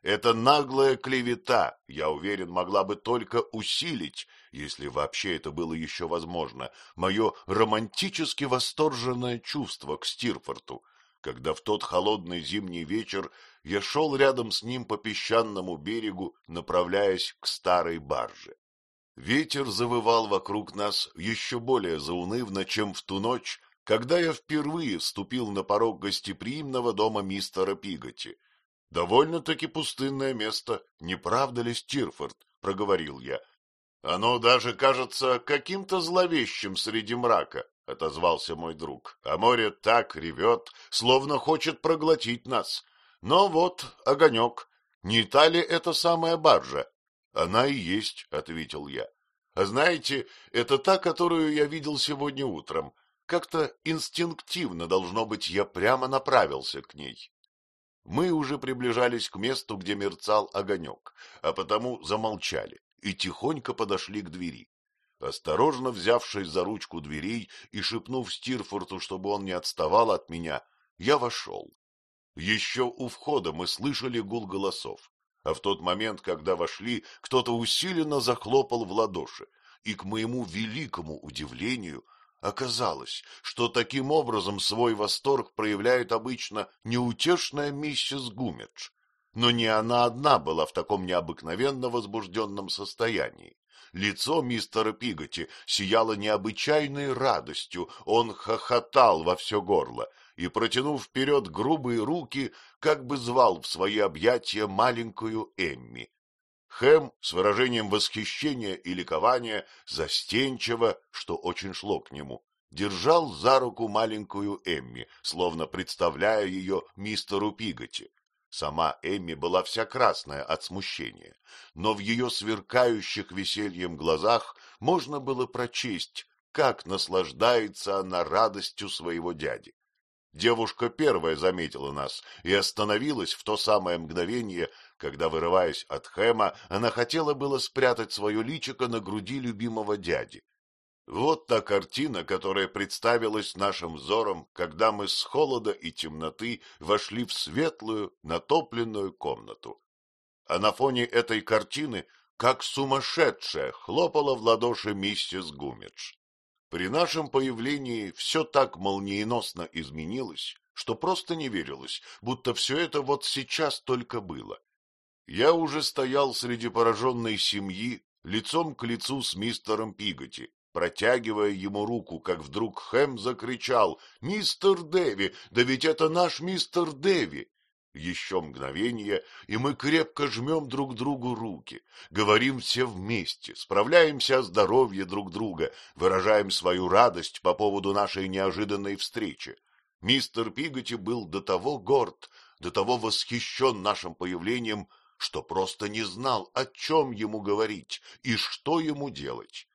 Эта наглая клевета, я уверен, могла бы только усилить, если вообще это было еще возможно, мое романтически восторженное чувство к Стирфорту, когда в тот холодный зимний вечер я шел рядом с ним по песчаному берегу, направляясь к старой барже. Ветер завывал вокруг нас еще более заунывно, чем в ту ночь, когда я впервые вступил на порог гостеприимного дома мистера Пиготи. — Довольно-таки пустынное место, не правда ли, Стирфорд? — проговорил я. — Оно даже кажется каким-то зловещим среди мрака, — отозвался мой друг. — А море так ревет, словно хочет проглотить нас. Но вот огонек. Не та ли это самая баржа? — Она и есть, — ответил я. — А знаете, это та, которую я видел сегодня утром. Как-то инстинктивно, должно быть, я прямо направился к ней. Мы уже приближались к месту, где мерцал огонек, а потому замолчали и тихонько подошли к двери. Осторожно взявшись за ручку дверей и шепнув Стирфорту, чтобы он не отставал от меня, я вошел. Еще у входа мы слышали гул голосов, а в тот момент, когда вошли, кто-то усиленно захлопал в ладоши, и, к моему великому удивлению, Оказалось, что таким образом свой восторг проявляет обычно неутешная миссис Гумедж. Но не она одна была в таком необыкновенно возбужденном состоянии. Лицо мистера Пиготи сияло необычайной радостью, он хохотал во все горло и, протянув вперед грубые руки, как бы звал в свои объятия маленькую Эмми. Хэм с выражением восхищения и ликования, застенчиво, что очень шло к нему, держал за руку маленькую Эмми, словно представляя ее мистеру Пиготи. Сама Эмми была вся красная от смущения, но в ее сверкающих весельем глазах можно было прочесть, как наслаждается она радостью своего дяди. Девушка первая заметила нас и остановилась в то самое мгновение, когда, вырываясь от Хэма, она хотела было спрятать свое личико на груди любимого дяди. Вот та картина, которая представилась нашим взором, когда мы с холода и темноты вошли в светлую, натопленную комнату. А на фоне этой картины, как сумасшедшая, хлопала в ладоши миссис Гумидж. При нашем появлении все так молниеносно изменилось, что просто не верилось, будто все это вот сейчас только было. Я уже стоял среди пораженной семьи, лицом к лицу с мистером Пиготи, протягивая ему руку, как вдруг Хэм закричал «Мистер Дэви! Да ведь это наш мистер Дэви!» Еще мгновение, и мы крепко жмем друг другу руки, говорим все вместе, справляемся о здоровье друг друга, выражаем свою радость по поводу нашей неожиданной встречи. Мистер Пиготи был до того горд, до того восхищен нашим появлением, что просто не знал, о чем ему говорить и что ему делать.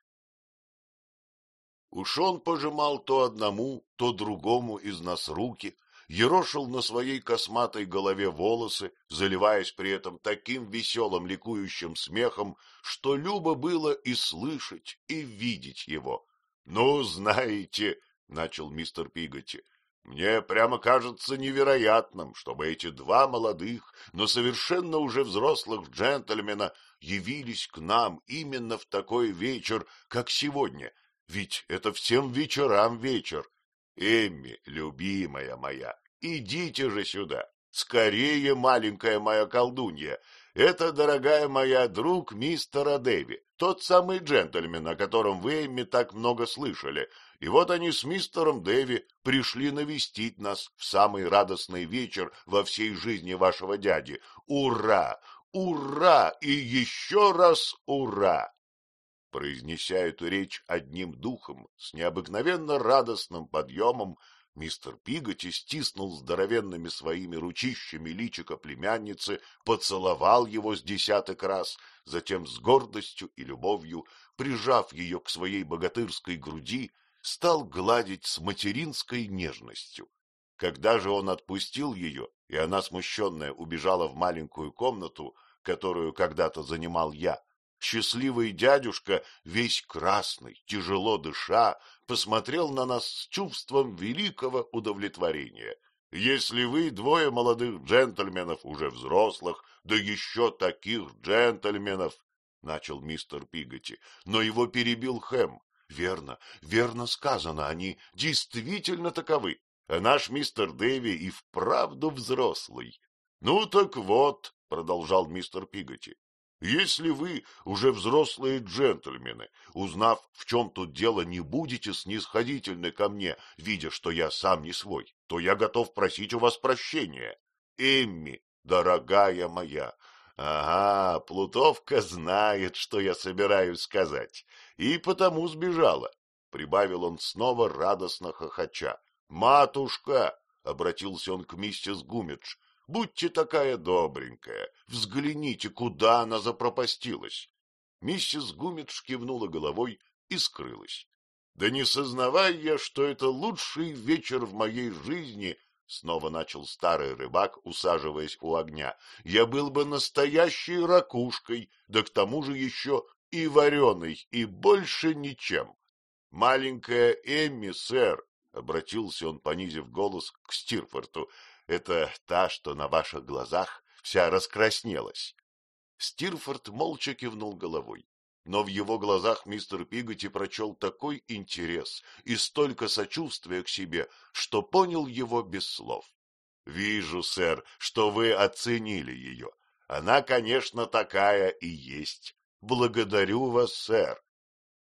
Уж он пожимал то одному, то другому из нас руки, ерошил на своей косматой голове волосы, заливаясь при этом таким веселым ликующим смехом, что любо было и слышать, и видеть его. — Ну, знаете, — начал мистер Пиготи, — мне прямо кажется невероятным, чтобы эти два молодых, но совершенно уже взрослых джентльмена явились к нам именно в такой вечер, как сегодня, ведь это всем вечерам вечер. Эмми, любимая моя, идите же сюда. Скорее, маленькая моя колдунья. Это, дорогая моя, друг мистера Дэви, тот самый джентльмен, о котором вы, Эмми, так много слышали. И вот они с мистером Дэви пришли навестить нас в самый радостный вечер во всей жизни вашего дяди. Ура! Ура! И еще раз ура! Произнеся эту речь одним духом, с необыкновенно радостным подъемом, мистер Пиготи стиснул здоровенными своими ручищами личико племянницы, поцеловал его с десяток раз, затем с гордостью и любовью, прижав ее к своей богатырской груди, стал гладить с материнской нежностью. Когда же он отпустил ее, и она, смущенная, убежала в маленькую комнату, которую когда-то занимал я, Счастливый дядюшка, весь красный, тяжело дыша, посмотрел на нас с чувством великого удовлетворения. Если вы, двое молодых джентльменов, уже взрослых, да еще таких джентльменов, — начал мистер Пиготи, но его перебил Хэм. Верно, верно сказано, они действительно таковы, а наш мистер Дэви и вправду взрослый. — Ну так вот, — продолжал мистер Пиготи, если вы, уже взрослые джентльмены, узнав, в чем тут дело, не будете снисходительны ко мне, видя, что я сам не свой, то я готов просить у вас прощения. Эмми, дорогая моя, ага, Плутовка знает, что я собираюсь сказать, и потому сбежала, — прибавил он снова радостно хохоча. — Матушка, — обратился он к миссис Гумидж, Будьте такая добренькая, взгляните, куда она запропастилась. Миссис Гумидж кивнула головой и скрылась. Да не сознавая я, что это лучший вечер в моей жизни, снова начал старый рыбак, усаживаясь у огня, я был бы настоящей ракушкой, да к тому же еще и вареной, и больше ничем. Маленькая Эмми, сэр, — обратился он, понизив голос, к Стирфорту, это та, что на ваших глазах вся раскраснелась. Стирфорд молча кивнул головой, но в его глазах мистер Пиготи прочел такой интерес и столько сочувствия к себе, что понял его без слов. — Вижу, сэр, что вы оценили ее. Она, конечно, такая и есть. Благодарю вас, сэр.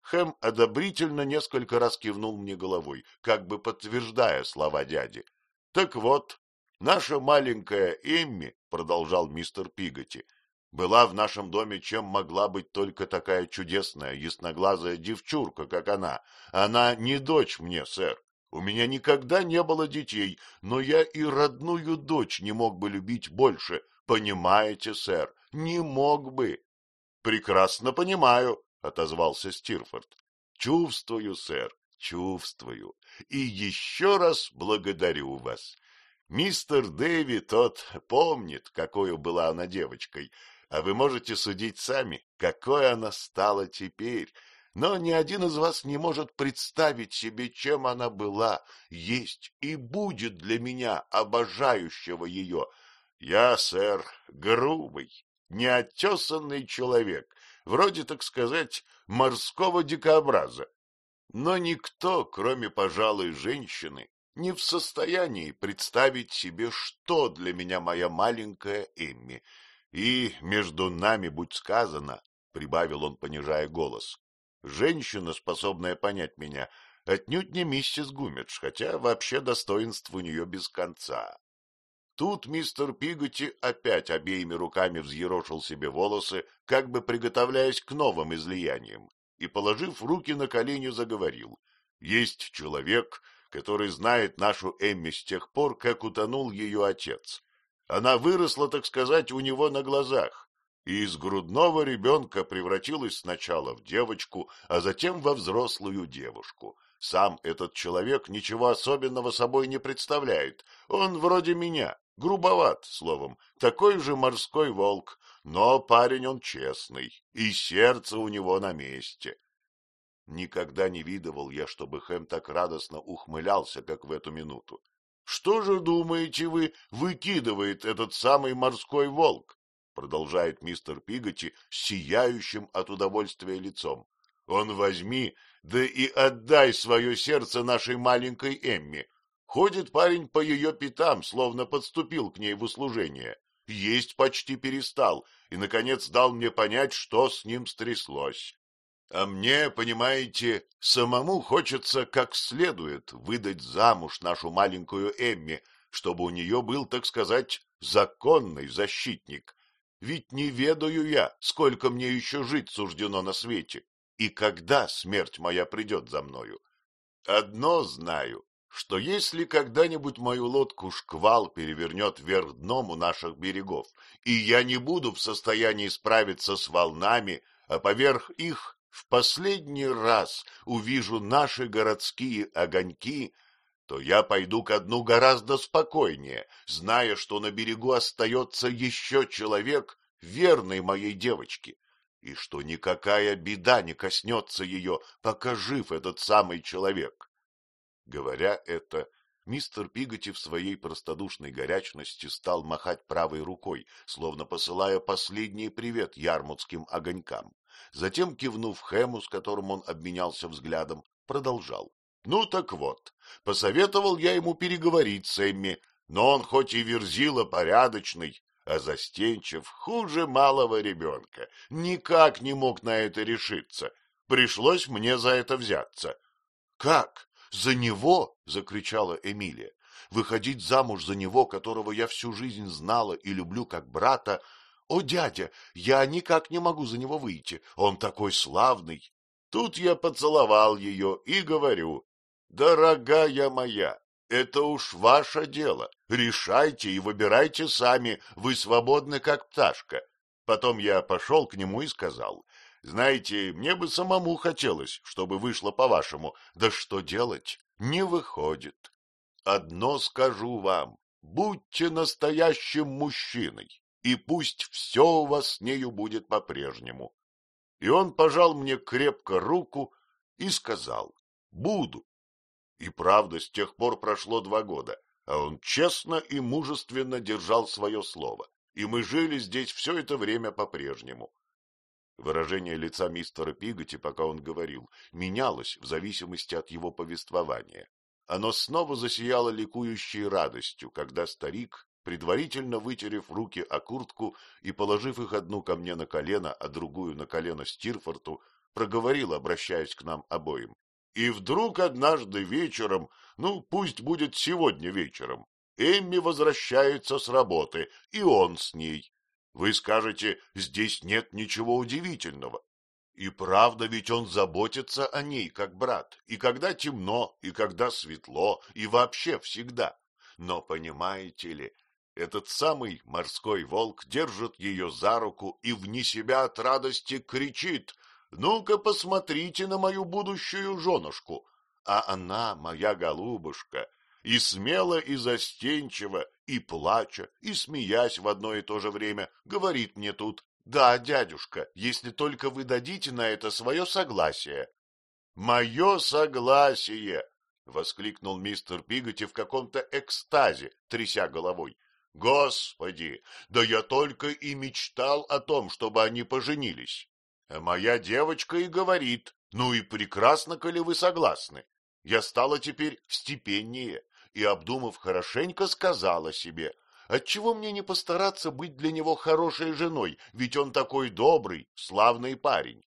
Хэм одобрительно несколько раз кивнул мне головой, как бы подтверждая слова дяди. — Так вот, Наша маленькая Эмми, — продолжал мистер Пиготи, — была в нашем доме, чем могла быть только такая чудесная, ясноглазая девчурка, как она. Она не дочь мне, сэр. У меня никогда не было детей, но я и родную дочь не мог бы любить больше. Понимаете, сэр, не мог бы. — Прекрасно понимаю, — отозвался Стирфорд. — Чувствую, сэр, чувствую. И еще раз благодарю вас. Мистер Дэви тот помнит, какой была она девочкой, а вы можете судить сами, какой она стала теперь. Но ни один из вас не может представить себе, чем она была, есть и будет для меня, обожающего ее. Я, сэр, грубый, неотесанный человек, вроде, так сказать, морского дикобраза. Но никто, кроме, пожалуй, женщины, не в состоянии представить себе, что для меня моя маленькая Эмми. И между нами, будь сказано, — прибавил он, понижая голос, — женщина, способная понять меня, отнюдь не миссис Гумидж, хотя вообще достоинств у нее без конца. Тут мистер Пиготи опять обеими руками взъерошил себе волосы, как бы приготовляясь к новым излияниям, и, положив руки на колени, заговорил. Есть человек, который знает нашу Эмми с тех пор, как утонул ее отец. Она выросла, так сказать, у него на глазах, и из грудного ребенка превратилась сначала в девочку, а затем во взрослую девушку. Сам этот человек ничего особенного собой не представляет, он вроде меня, грубоват, словом, такой же морской волк, но парень он честный, и сердце у него на месте. Никогда не видывал я, чтобы Хэм так радостно ухмылялся, как в эту минуту. Что же, думаете вы, выкидывает этот самый морской волк? Продолжает мистер Пиготи сияющим от удовольствия лицом. Он возьми, да и отдай свое сердце нашей маленькой Эмми. Ходит парень по ее пятам, словно подступил к ней в услужение. Есть почти перестал, и, наконец, дал мне понять, что с ним стряслось. А мне, понимаете, самому хочется как следует выдать замуж нашу маленькую Эмми, чтобы у нее был, так сказать, законный защитник. Ведь не ведаю я, сколько мне еще жить суждено на свете, и когда смерть моя придет за мною. Одно знаю, что если когда-нибудь мою лодку шквал перевернет вверх дном у наших берегов, и я не буду в состоянии справиться с волнами, а поверх их в последний раз увижу наши городские огоньки, то я пойду ко дну гораздо спокойнее, зная, что на берегу остается еще человек, верный моей девочке, и что никакая беда не коснется ее, пока жив этот самый человек. Говоря это, мистер Пиготи в своей простодушной горячности стал махать правой рукой, словно посылая последний привет ярмутским огонькам. Затем, кивнув Хэму, с которым он обменялся взглядом, продолжал. — Ну так вот, посоветовал я ему переговорить с Эмми, но он хоть и верзила порядочный, а застенчив хуже малого ребенка, никак не мог на это решиться. Пришлось мне за это взяться. — Как? За него? — закричала Эмилия. — Выходить замуж за него, которого я всю жизнь знала и люблю как брата. О, дядя, я никак не могу за него выйти, он такой славный. Тут я поцеловал ее и говорю, дорогая моя, это уж ваше дело, решайте и выбирайте сами, вы свободны, как пташка. Потом я пошел к нему и сказал, знаете, мне бы самому хотелось, чтобы вышло по-вашему. Да что делать? Не выходит. Одно скажу вам. Будьте настоящим мужчиной, и пусть все у вас с нею будет по-прежнему. И он пожал мне крепко руку и сказал «Буду». И правда, с тех пор прошло два года, а он честно и мужественно держал свое слово, и мы жили здесь все это время по-прежнему. Выражение лица мистера Пиготи, пока он говорил, менялось в зависимости от его повествования. Оно снова засияло ликующей радостью, когда старик, предварительно вытерев руки о куртку и положив их одну ко мне на колено, а другую на колено Стирфорту, проговорил, обращаясь к нам обоим. И вдруг однажды вечером, ну, пусть будет сегодня вечером, Эмми возвращается с работы, и он с ней. Вы скажете, здесь нет ничего удивительного. И правда, ведь он заботится о ней, как брат, и когда темно, и когда светло, и вообще всегда. Но понимаете ли, этот самый морской волк держит ее за руку и вне себя от радости кричит «Ну-ка посмотрите на мою будущую женушку!» А она, моя голубушка, и смело, и застенчиво, и плача, и смеясь в одно и то же время, говорит мне тут, «Да, дядюшка, если только вы дадите на это свое согласие». «Мое согласие!» — воскликнул мистер Пиготи в каком-то экстазе, тряся головой. «Господи, да я только и мечтал о том, чтобы они поженились. А моя девочка и говорит, ну и прекрасно, коли вы согласны. Я стала теперь степеннее, и, обдумав хорошенько, сказала себе, Отчего мне не постараться быть для него хорошей женой, ведь он такой добрый, славный парень?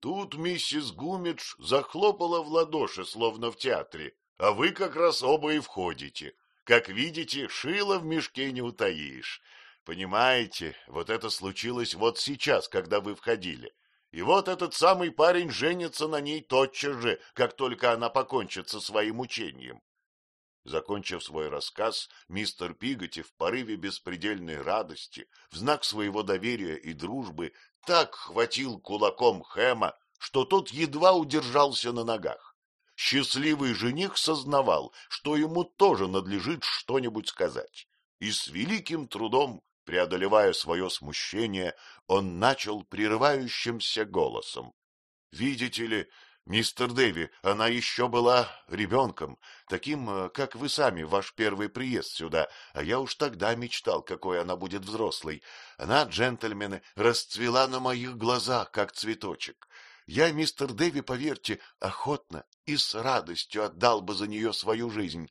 Тут миссис Гумидж захлопала в ладоши, словно в театре, а вы как раз оба и входите. Как видите, шило в мешке не утаишь. Понимаете, вот это случилось вот сейчас, когда вы входили. И вот этот самый парень женится на ней тотчас же, как только она покончит со своим учением. Закончив свой рассказ, мистер Пиготи в порыве беспредельной радости, в знак своего доверия и дружбы, так хватил кулаком Хэма, что тот едва удержался на ногах. Счастливый жених сознавал, что ему тоже надлежит что-нибудь сказать, и с великим трудом, преодолевая свое смущение, он начал прерывающимся голосом. — Видите ли, Мистер Дэви, она еще была ребенком, таким, э, как вы сами, ваш первый приезд сюда, а я уж тогда мечтал, какой она будет взрослой. Она, джентльмены, расцвела на моих глазах, как цветочек. Я, мистер Дэви, поверьте, охотно и с радостью отдал бы за нее свою жизнь.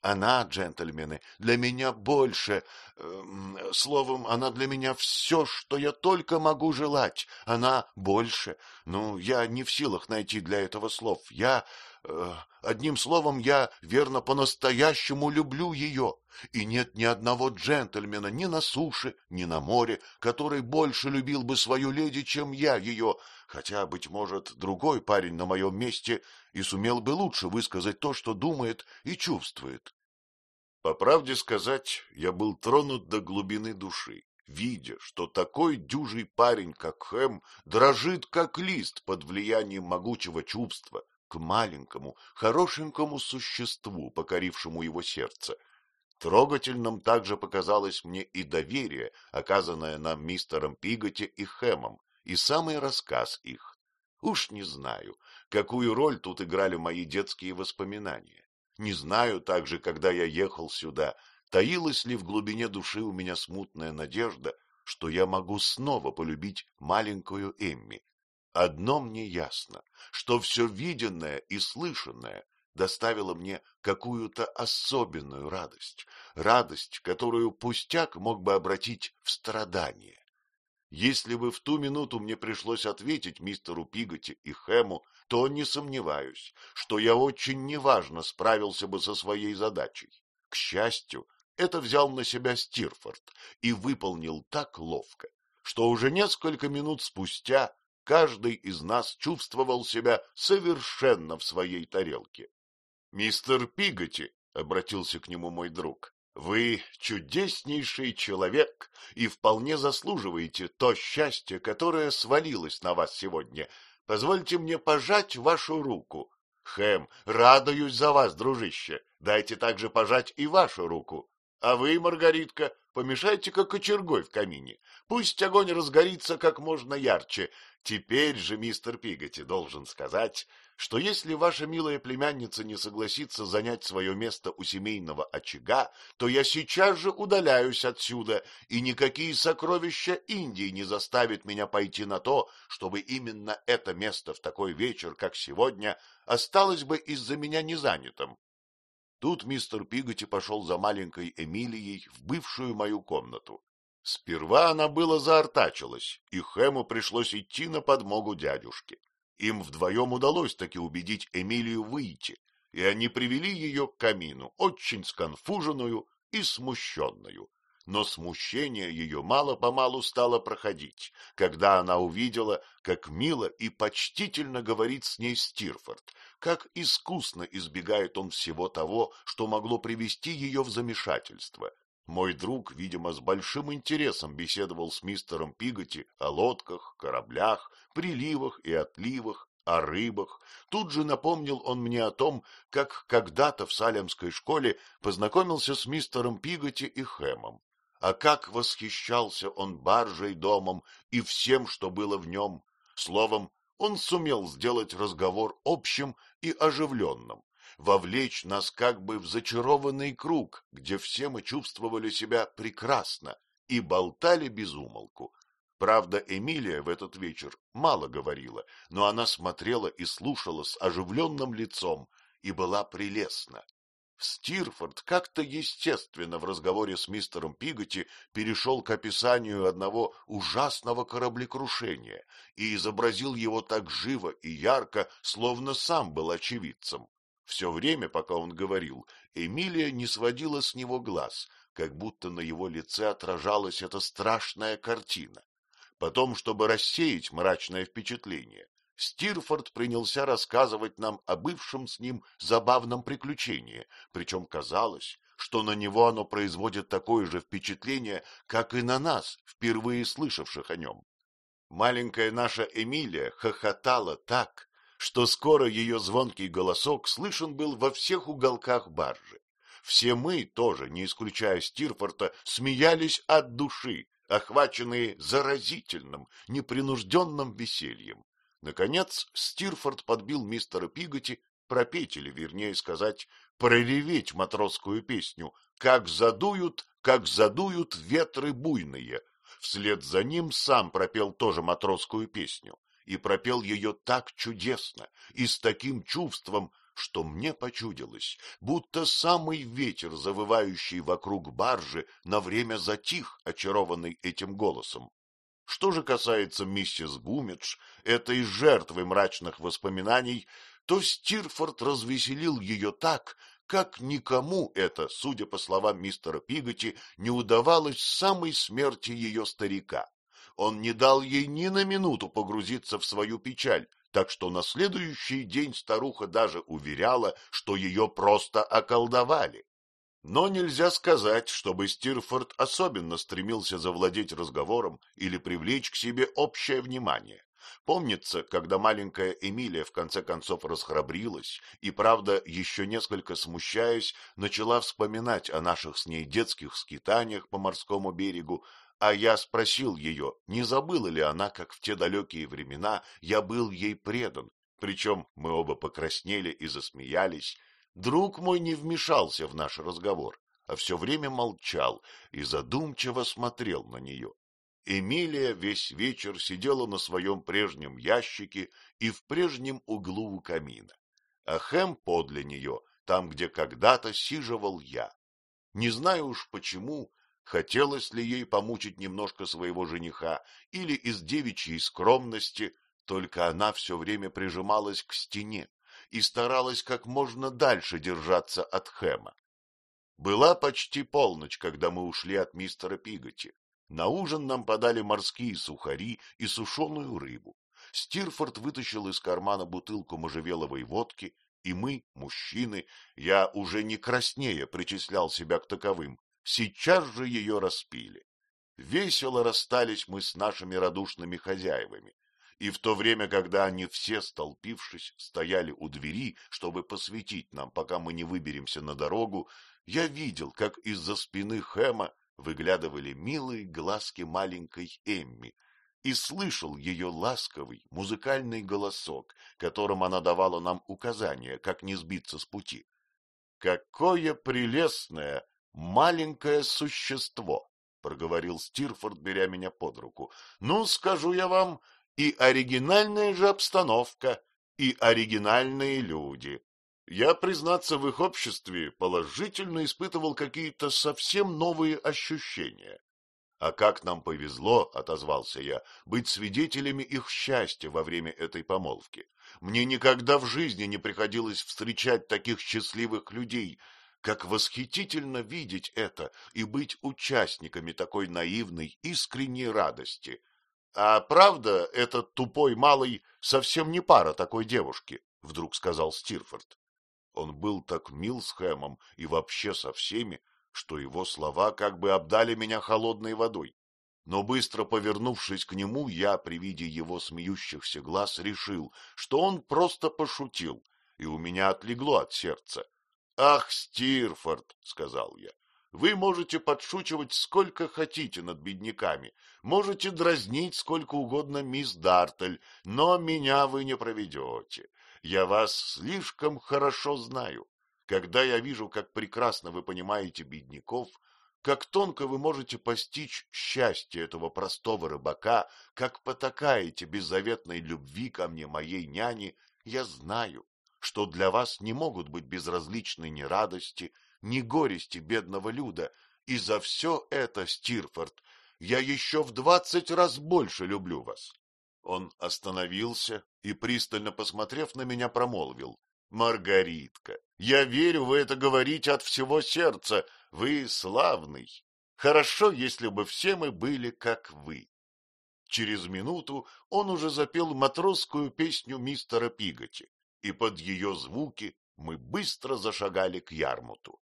Она, джентльмены, для меня больше, э, словом, она для меня все, что я только могу желать. Она больше. Ну, я не в силах найти для этого слов. Я, э, одним словом, я, верно, по-настоящему люблю ее. И нет ни одного джентльмена ни на суше, ни на море, который больше любил бы свою леди, чем я ее, хотя, быть может, другой парень на моем месте и сумел бы лучше высказать то, что думает и чувствует. По правде сказать, я был тронут до глубины души, видя, что такой дюжий парень, как Хэм, дрожит, как лист под влиянием могучего чувства к маленькому, хорошенькому существу, покорившему его сердце. Трогательным также показалось мне и доверие, оказанное нам мистером Пиготи и Хэмом, и самый рассказ их. Уж не знаю, какую роль тут играли мои детские воспоминания. Не знаю также, когда я ехал сюда, таилась ли в глубине души у меня смутная надежда, что я могу снова полюбить маленькую Эмми. Одно мне ясно, что все виденное и слышанное доставило мне какую-то особенную радость, радость, которую пустяк мог бы обратить в страдание. Если бы в ту минуту мне пришлось ответить мистеру Пиготи и Хэму, то не сомневаюсь, что я очень неважно справился бы со своей задачей. К счастью, это взял на себя Стирфорд и выполнил так ловко, что уже несколько минут спустя каждый из нас чувствовал себя совершенно в своей тарелке. — Мистер Пиготи, — обратился к нему мой друг, вы чудеснейший человек и вполне заслуживаете то счастье, которое свалилось на вас сегодня. Позвольте мне пожать вашу руку. Хэм, радуюсь за вас, дружище. Дайте также пожать и вашу руку. А вы, Маргаритка, помешайте-ка кочергой в камине. Пусть огонь разгорится как можно ярче. Теперь же, мистер Пиготи, должен сказать, что если ваша милая племянница не согласится занять свое место у семейного очага, то я сейчас же удаляюсь отсюда, и никакие сокровища Индии не заставят меня пойти на то, чтобы именно это место в такой вечер, как сегодня, осталось бы из-за меня незанятым. Тут мистер Пиготи пошел за маленькой Эмилией в бывшую мою комнату. Сперва она было заортачилась, и Хэму пришлось идти на подмогу дядюшке. Им вдвоем удалось таки убедить Эмилию выйти, и они привели ее к камину, очень сконфуженную и смущенную. Но смущение ее мало-помалу стало проходить, когда она увидела, как мило и почтительно говорит с ней Стирфорд, как искусно избегает он всего того, что могло привести ее в замешательство. Мой друг, видимо, с большим интересом беседовал с мистером Пиготи о лодках, кораблях, приливах и отливах, о рыбах. Тут же напомнил он мне о том, как когда-то в Салемской школе познакомился с мистером Пиготи и Хэмом. А как восхищался он баржей домом и всем, что было в нем. Словом, он сумел сделать разговор общим и оживленным вовлечь нас как бы в зачарованный круг, где все мы чувствовали себя прекрасно и болтали без умолку. Правда, Эмилия в этот вечер мало говорила, но она смотрела и слушала с оживленным лицом и была прелестна. Стирфорд как-то естественно в разговоре с мистером Пиготи перешел к описанию одного ужасного кораблекрушения и изобразил его так живо и ярко, словно сам был очевидцем. Все время, пока он говорил, Эмилия не сводила с него глаз, как будто на его лице отражалась эта страшная картина. Потом, чтобы рассеять мрачное впечатление, Стирфорд принялся рассказывать нам о бывшем с ним забавном приключении, причем казалось, что на него оно производит такое же впечатление, как и на нас, впервые слышавших о нем. Маленькая наша Эмилия хохотала так, что скоро ее звонкий голосок слышен был во всех уголках баржи. Все мы тоже, не исключая Стирфорта, смеялись от души, охваченные заразительным, непринужденным весельем. Наконец Стирфорд подбил мистера Пиготи пропеть, или, вернее сказать, прореветь матросскую песню «Как задуют, как задуют ветры буйные». Вслед за ним сам пропел тоже матросскую песню и пропел ее так чудесно и с таким чувством, что мне почудилось, будто самый ветер, завывающий вокруг баржи, на время затих, очарованный этим голосом. Что же касается миссис Гумидж, этой жертвы мрачных воспоминаний, то Стирфорд развеселил ее так, как никому это, судя по словам мистера Пиготи, не удавалось с самой смерти ее старика. Он не дал ей ни на минуту погрузиться в свою печаль, так что на следующий день старуха даже уверяла, что ее просто околдовали. Но нельзя сказать, чтобы Стирфорд особенно стремился завладеть разговором или привлечь к себе общее внимание. Помнится, когда маленькая Эмилия в конце концов расхрабрилась и, правда, еще несколько смущаясь, начала вспоминать о наших с ней детских скитаниях по морскому берегу, а я спросил ее, не забыла ли она, как в те далекие времена я был ей предан, причем мы оба покраснели и засмеялись, Друг мой не вмешался в наш разговор, а все время молчал и задумчиво смотрел на нее. Эмилия весь вечер сидела на своем прежнем ящике и в прежнем углу у камина, а Хэм подле нее, там, где когда-то сиживал я. Не знаю уж почему, хотелось ли ей помучить немножко своего жениха или из девичьей скромности, только она все время прижималась к стене, и старалась как можно дальше держаться от Хэма. Была почти полночь, когда мы ушли от мистера Пиготи. На ужин нам подали морские сухари и сушеную рыбу. Стирфорд вытащил из кармана бутылку можжевеловой водки, и мы, мужчины, я уже не краснее причислял себя к таковым, сейчас же ее распили. Весело расстались мы с нашими радушными хозяевами и в то время, когда они все, столпившись, стояли у двери, чтобы посветить нам, пока мы не выберемся на дорогу, я видел, как из-за спины Хэма выглядывали милые глазки маленькой Эмми, и слышал ее ласковый музыкальный голосок, которым она давала нам указания, как не сбиться с пути. «Какое прелестное маленькое существо!» — проговорил Стирфорд, беря меня под руку. — Ну, скажу я вам, и оригинальная же обстановка, и оригинальные люди. Я, признаться, в их обществе положительно испытывал какие-то совсем новые ощущения. А как нам повезло, — отозвался я, — быть свидетелями их счастья во время этой помолвки. Мне никогда в жизни не приходилось встречать таких счастливых людей, как восхитительно видеть это и быть участниками такой наивной, искренней радости. — А правда, этот тупой малый совсем не пара такой девушки? — вдруг сказал Стирфорд. Он был так мил с Хэмом и вообще со всеми, что его слова как бы обдали меня холодной водой. Но быстро повернувшись к нему, я при виде его смеющихся глаз решил, что он просто пошутил, и у меня отлегло от сердца. — Ах, Стирфорд, — сказал я, вы можете подшучивать сколько хотите над бедняками, можете дразнить сколько угодно мисс Дартель, но меня вы не проведете. Я вас слишком хорошо знаю. Когда я вижу, как прекрасно вы понимаете бедняков, как тонко вы можете постичь счастье этого простого рыбака, как потакаете беззаветной любви ко мне моей няни, я знаю, что для вас не могут быть безразличны ни радости, ни горести бедного люда, и за все это, Стирфорд, я еще в двадцать раз больше люблю вас. Он остановился и, пристально посмотрев на меня, промолвил. — Маргаритка, я верю, вы это говорите от всего сердца. Вы славный. Хорошо, если бы все мы были, как вы. Через минуту он уже запел матросскую песню мистера Пиготи, и под ее звуки мы быстро зашагали к Ярмуту.